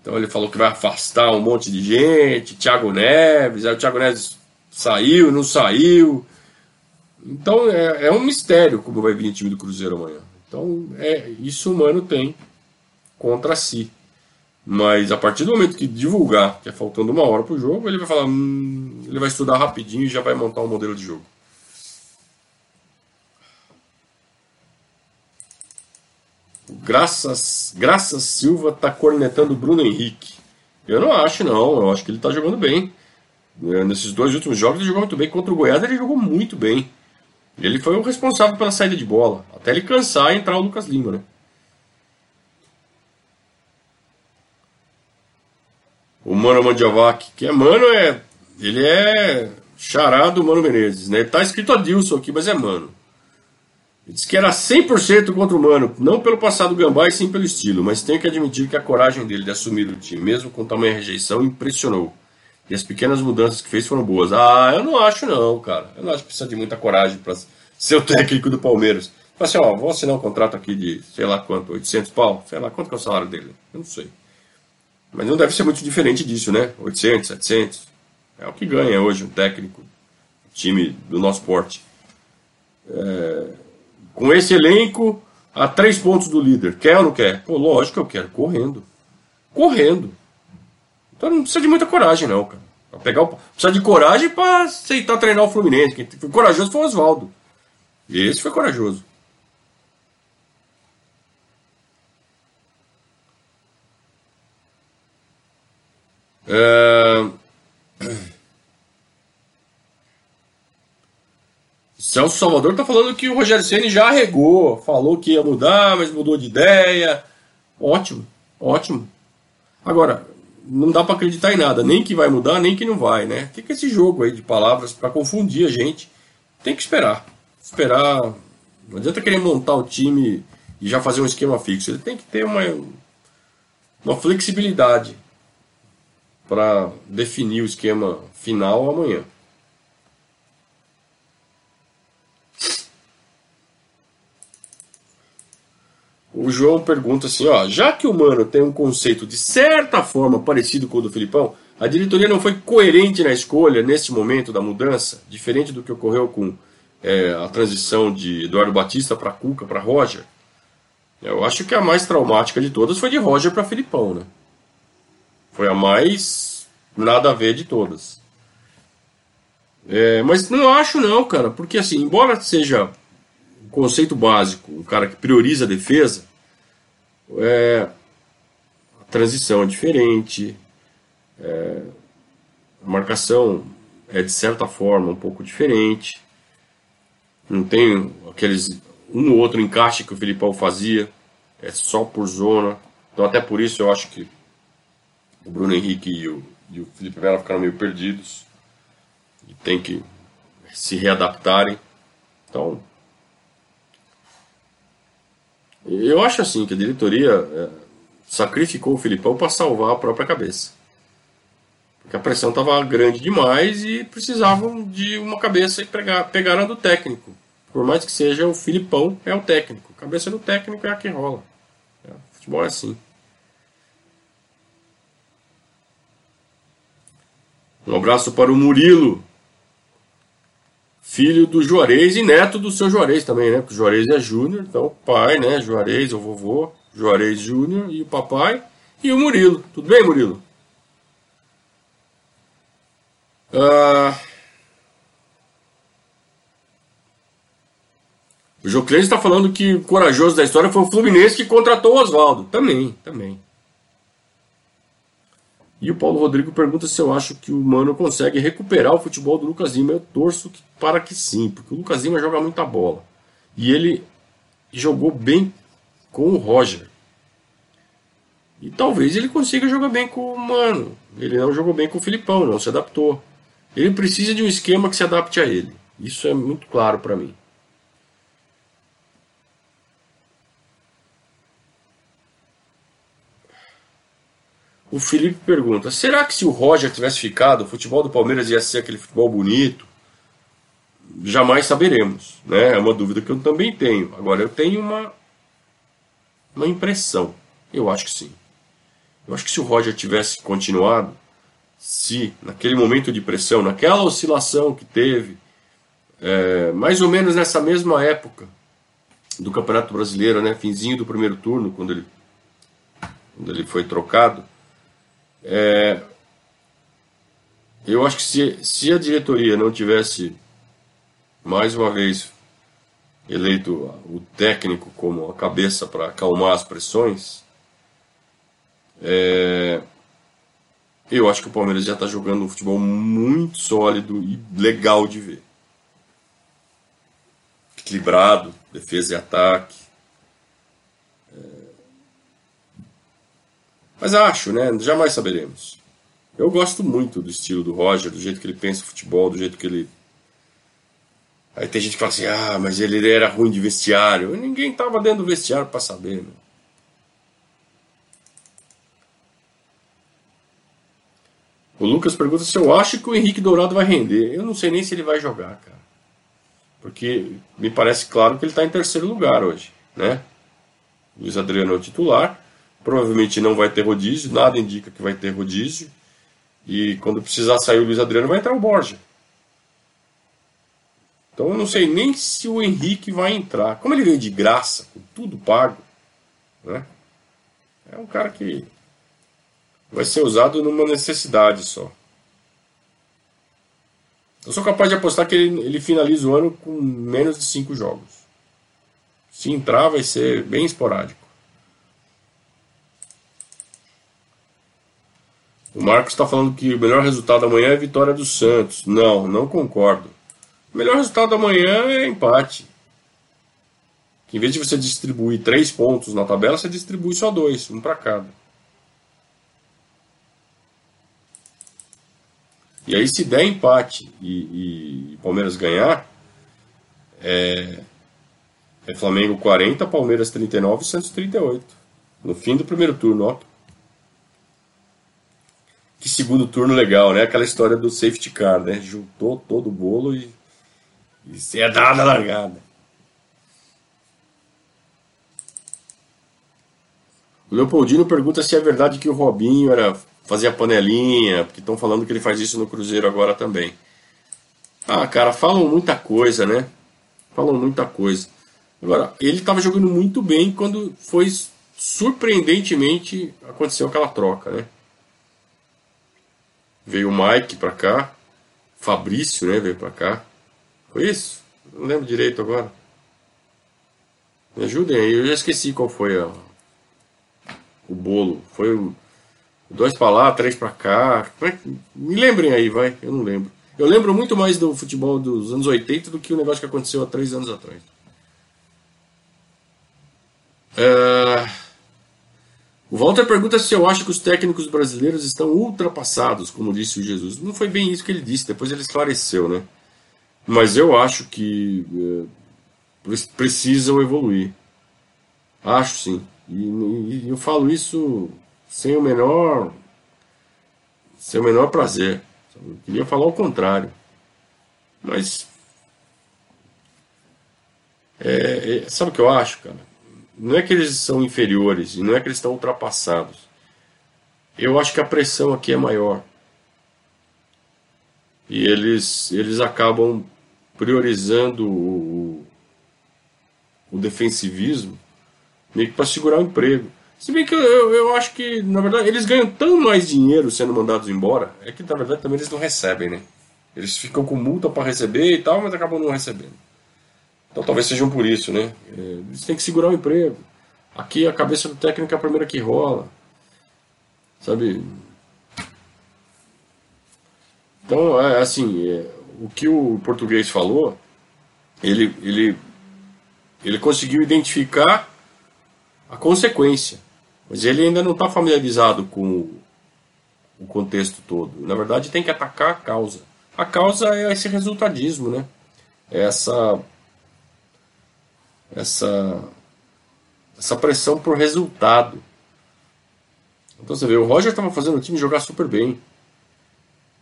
Então ele falou que vai afastar um monte de gente, Thiago Neves, aí o Thiago Neves saiu, não saiu. Então é, é um mistério como vai vir o time do Cruzeiro amanhã. Então é isso o Mano tem contra si. Mas a partir do momento que divulgar que é faltando uma hora para o jogo, ele vai falar, hum, ele vai estudar rapidinho e já vai montar um modelo de jogo. Graças, Graças Silva está cornetando Bruno Henrique. Eu não acho, não. Eu acho que ele está jogando bem. É, nesses dois últimos jogos ele jogou muito bem. Contra o Goiás ele jogou muito bem. Ele foi o responsável pela saída de bola, até ele cansar e entrar o Lucas Lima, né? O Mano Mandiovac, que é Mano, é. Ele é charado Mano Menezes, né? Tá escrito Adilson aqui, mas é Mano. Ele disse que era 100% contra o Mano, não pelo passado gambá e sim pelo estilo, mas tenho que admitir que a coragem dele de assumir o time, mesmo com tamanha rejeição, impressionou. E as pequenas mudanças que fez foram boas. Ah, eu não acho não, cara. Eu não acho que precisa de muita coragem para ser o *laughs* técnico do Palmeiras. Fala assim, ó, vou assinar um contrato aqui de, sei lá quanto, 800 pau, sei lá quanto que é o salário dele. Eu não sei. Mas não deve ser muito diferente disso, né? 800, 700. É o que ganha hoje um técnico, time do nosso porte. É, com esse elenco, a três pontos do líder. Quer ou não quer? Pô, lógico que eu quero. Correndo. Correndo. Então não precisa de muita coragem, não, cara. Pra pegar o... Precisa de coragem para aceitar treinar o Fluminense. Quem foi corajoso foi o Oswaldo. Esse foi corajoso. É... Celso Salvador está falando que o Rogério Ceni já arregou, falou que ia mudar, mas mudou de ideia. Ótimo, ótimo. Agora, não dá para acreditar em nada, nem que vai mudar, nem que não vai, né? Fica esse jogo aí de palavras para confundir a gente. Tem que esperar. Esperar. Não adianta querer montar o time e já fazer um esquema fixo. Ele tem que ter uma, uma flexibilidade para definir o esquema final amanhã. O João pergunta assim, ó, já que o Mano tem um conceito de certa forma parecido com o do Filipão, a diretoria não foi coerente na escolha neste momento da mudança, diferente do que ocorreu com é, a transição de Eduardo Batista para Cuca, para Roger. Eu acho que a mais traumática de todas foi de Roger para Filipão, né? Foi a mais nada a ver de todas. É, mas não acho não, cara, porque assim, embora seja conceito básico, um cara que prioriza a defesa, é, a transição é diferente, é, marcação é de certa forma um pouco diferente. Não tem aqueles um ou outro encaixe que o Filipão fazia, é só por zona. Então até por isso eu acho que o Bruno Henrique e o, e o Felipe Melo ficaram meio perdidos e tem que se readaptarem. Então eu acho assim que a diretoria é, sacrificou o Filipão para salvar a própria cabeça. Porque a pressão estava grande demais e precisavam de uma cabeça e pegar, pegaram do técnico. Por mais que seja o Filipão, é o técnico. A cabeça do técnico é a que rola. É, futebol é assim. Um abraço para o Murilo, filho do Juarez e neto do seu Juarez também, né? Porque o Juarez é Júnior, então o pai, né? Juarez, o vovô, Juarez Júnior e o papai e o Murilo. Tudo bem, Murilo? Ah, o Joclês está falando que o corajoso da história foi o Fluminense que contratou o Oswaldo. Também, também. E o Paulo Rodrigo pergunta se eu acho que o Mano consegue recuperar o futebol do Lucas Lima. Eu torço para que sim, porque o Lucas Lima joga muita bola. E ele jogou bem com o Roger. E talvez ele consiga jogar bem com o Mano. Ele não jogou bem com o Filipão, não se adaptou. Ele precisa de um esquema que se adapte a ele. Isso é muito claro para mim. O Felipe pergunta: será que se o Roger tivesse ficado, o futebol do Palmeiras ia ser aquele futebol bonito? Jamais saberemos, né? É uma dúvida que eu também tenho. Agora eu tenho uma uma impressão. Eu acho que sim. Eu acho que se o Roger tivesse continuado, se naquele momento de pressão, naquela oscilação que teve, é, mais ou menos nessa mesma época do Campeonato Brasileiro, né, finzinho do primeiro turno, quando ele, quando ele foi trocado, é, eu acho que se, se a diretoria não tivesse, mais uma vez, eleito o técnico como a cabeça para acalmar as pressões, é, eu acho que o Palmeiras já está jogando um futebol muito sólido e legal de ver. Equilibrado, defesa e ataque. Mas acho, né? Jamais saberemos. Eu gosto muito do estilo do Roger, do jeito que ele pensa o futebol, do jeito que ele. Aí tem gente que fala assim: ah, mas ele era ruim de vestiário. Ninguém tava dentro do vestiário para saber, né? O Lucas pergunta se eu acho que o Henrique Dourado vai render. Eu não sei nem se ele vai jogar, cara. Porque me parece claro que ele está em terceiro lugar hoje, né? Luiz Adriano é o titular. Provavelmente não vai ter rodízio, nada indica que vai ter rodízio. E quando precisar sair o Luiz Adriano, vai entrar o Borja. Então eu não sei nem se o Henrique vai entrar. Como ele veio de graça, com tudo pago, né? É um cara que vai ser usado numa necessidade só. Eu sou capaz de apostar que ele, ele finaliza o ano com menos de 5 jogos. Se entrar, vai ser bem esporádico. O Marcos está falando que o melhor resultado amanhã é a vitória do Santos. Não, não concordo. O melhor resultado amanhã é empate. Que em vez de você distribuir três pontos na tabela, você distribui só dois, um para cada. E aí, se der empate e, e Palmeiras ganhar, é, é Flamengo 40, Palmeiras 39 e Santos 38. No fim do primeiro turno, ó que segundo turno legal, né? Aquela história do safety car, né? Juntou todo o bolo e, e é dada a largada. O Leopoldino pergunta se é verdade que o Robinho era fazia panelinha, porque estão falando que ele faz isso no Cruzeiro agora também. Ah, cara, falam muita coisa, né? Falam muita coisa. Agora, ele estava jogando muito bem quando foi surpreendentemente aconteceu aquela troca, né? Veio o Mike pra cá. Fabrício, né? Veio pra cá. Foi isso? Não lembro direito agora. Me ajudem aí, eu já esqueci qual foi a, o bolo. Foi Dois para lá, três para cá. Me lembrem aí, vai. Eu não lembro. Eu lembro muito mais do futebol dos anos 80 do que o negócio que aconteceu há três anos atrás. É... O Walter pergunta se eu acho que os técnicos brasileiros estão ultrapassados, como disse o Jesus. Não foi bem isso que ele disse, depois ele esclareceu, né? Mas eu acho que é, precisam evoluir. Acho sim. E, e, eu falo isso sem o menor sem o menor prazer. Eu queria falar o contrário. Mas é, é, sabe o que eu acho, cara? Não é que eles são inferiores e não é que eles estão ultrapassados. Eu acho que a pressão aqui é maior. E eles, eles acabam priorizando o, o defensivismo meio que para segurar o emprego. Se bem que eu, eu, eu, acho que, na verdade, eles ganham tão mais dinheiro sendo mandados embora, é que na verdade também eles não recebem, né? Eles ficam com multa para receber e tal, mas acabam não recebendo. Então talvez sejam por isso, né? É, eles têm que segurar o emprego. Aqui a cabeça do técnico é a primeira que rola. Sabe? Então, é, assim, é, o que o português falou, ele, ele, ele conseguiu identificar a consequência. Mas ele ainda não está familiarizado com o contexto todo. Na verdade, tem que atacar a causa. A causa é esse resultadismo, né? É essa essa essa pressão por resultado. Então você vê, o Roger estava fazendo o time jogar super bem.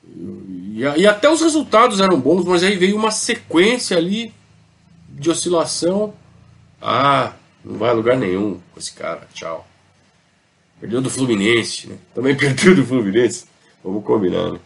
E, e, até os resultados eram bons, mas aí veio uma sequência ali de oscilação. Ah, não vai a lugar nenhum com esse cara, tchau. Perdeu do Fluminense, né? Também *laughs* perdeu do Fluminense. Vamos combinar, né?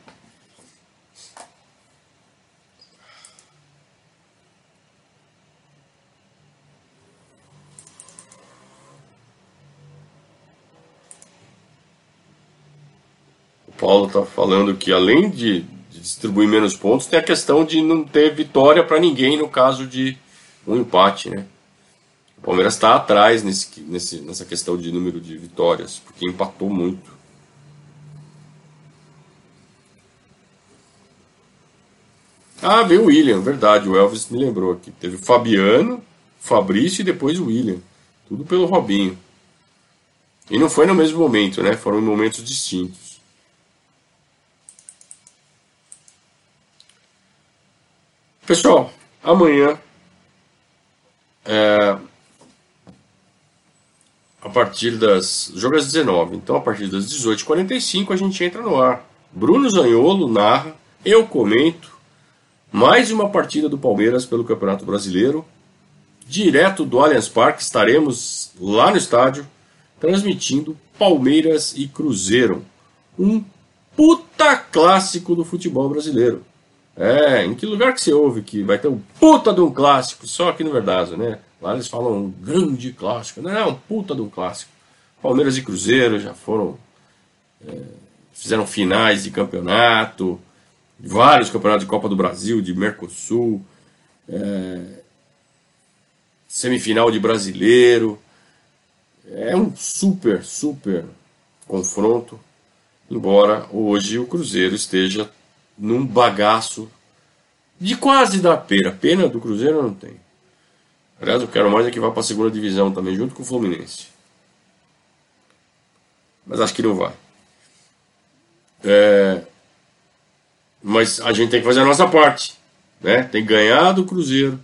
Paulo está falando que além de, distribuir menos pontos, tem a questão de não ter vitória para ninguém no caso de um empate, né? O Palmeiras está atrás nesse, nesse, nessa questão de número de vitórias, porque empatou muito. Ah, veio o William, verdade. O Elvis me lembrou aqui. Teve o Fabiano, Fabrício e depois o William. Tudo pelo Robinho. E não foi no mesmo momento, né? Foram momentos distintos. Pessoal, amanhã é, a partir das. Jogo é às 19, então a partir das 18h45 a gente entra no ar. Bruno Zanholo narra, eu comento. Mais uma partida do Palmeiras pelo Campeonato Brasileiro. Direto do Allianz Parque, estaremos lá no estádio transmitindo Palmeiras e Cruzeiro. Um puta clássico do futebol brasileiro. É, em que lugar que você ouve que vai ter um puta de um clássico? Só aqui no Verdazo, né? Lá eles falam um grande clássico. Não, é um puta de um clássico. Palmeiras e Cruzeiro já foram. É, fizeram finais de campeonato, vários campeonatos de Copa do Brasil, de Mercosul, é, semifinal de brasileiro. É um super, super confronto. Embora hoje o Cruzeiro esteja num bagaço de quase dar pena. Pena do Cruzeiro não tem. Aliás, eu quero mais é que vá para a segunda divisão também, junto com o Fluminense. Mas acho que não vai. É... Mas a gente tem que fazer a nossa parte. Né? Tem que ganhar do Cruzeiro.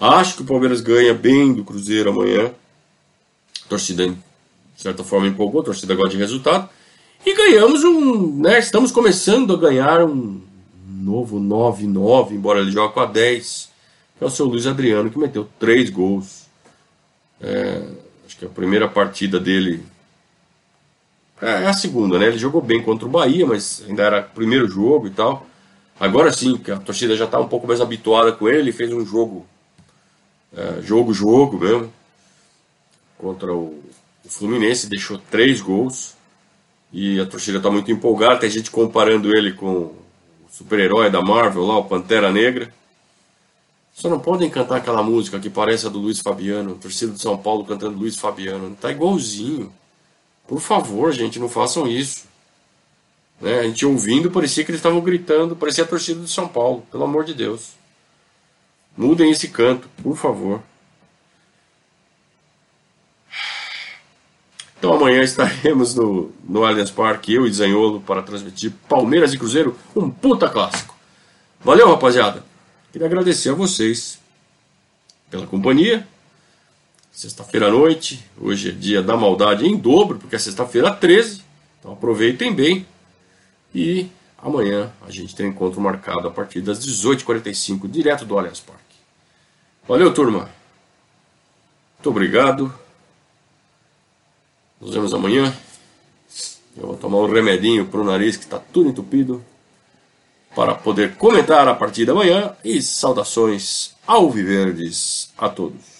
Acho que o Palmeiras ganha bem do Cruzeiro amanhã. A torcida, de certa forma, empolgou. A torcida gosta de resultado. E ganhamos um. Né? Estamos começando a ganhar um novo 9-9, embora ele jogue com a 10 que é o seu Luiz Adriano, que meteu três gols. É, acho que a primeira partida dele. É, é a segunda, né? Ele jogou bem contra o Bahia, mas ainda era primeiro jogo e tal. Agora sim, que a torcida já está um pouco mais habituada com ele, ele fez um jogo. É, jogo, jogo mesmo. Contra o, o Fluminense, deixou três gols. E a torcida está muito empolgada. Tem gente comparando ele com o super-herói da Marvel lá, o Pantera Negra. Só não podem cantar aquela música que parece a do Luiz Fabiano, torcida de São Paulo cantando Luiz Fabiano. Tá igualzinho. Por favor, gente, não façam isso. Né? A gente ouvindo, parecia que eles estavam gritando, parecia a torcida do São Paulo, pelo amor de Deus. Mudem esse canto, por favor. Então amanhã estaremos no, no Allianz Parque, eu e Zanholo, para transmitir Palmeiras e Cruzeiro, um puta clássico. Valeu, rapaziada. Queria agradecer a vocês pela companhia. Sexta-feira à noite, hoje é dia da maldade em dobro, porque é sexta-feira 13. Então aproveitem bem. E amanhã a gente tem um encontro marcado a partir das 18h45, direto do Allianz Parque. Valeu, turma. Muito obrigado. Nos vemos amanhã. Eu vou tomar um remedinho para o nariz que está tudo entupido para poder comentar a partir da manhã e saudações alviverdes a todos.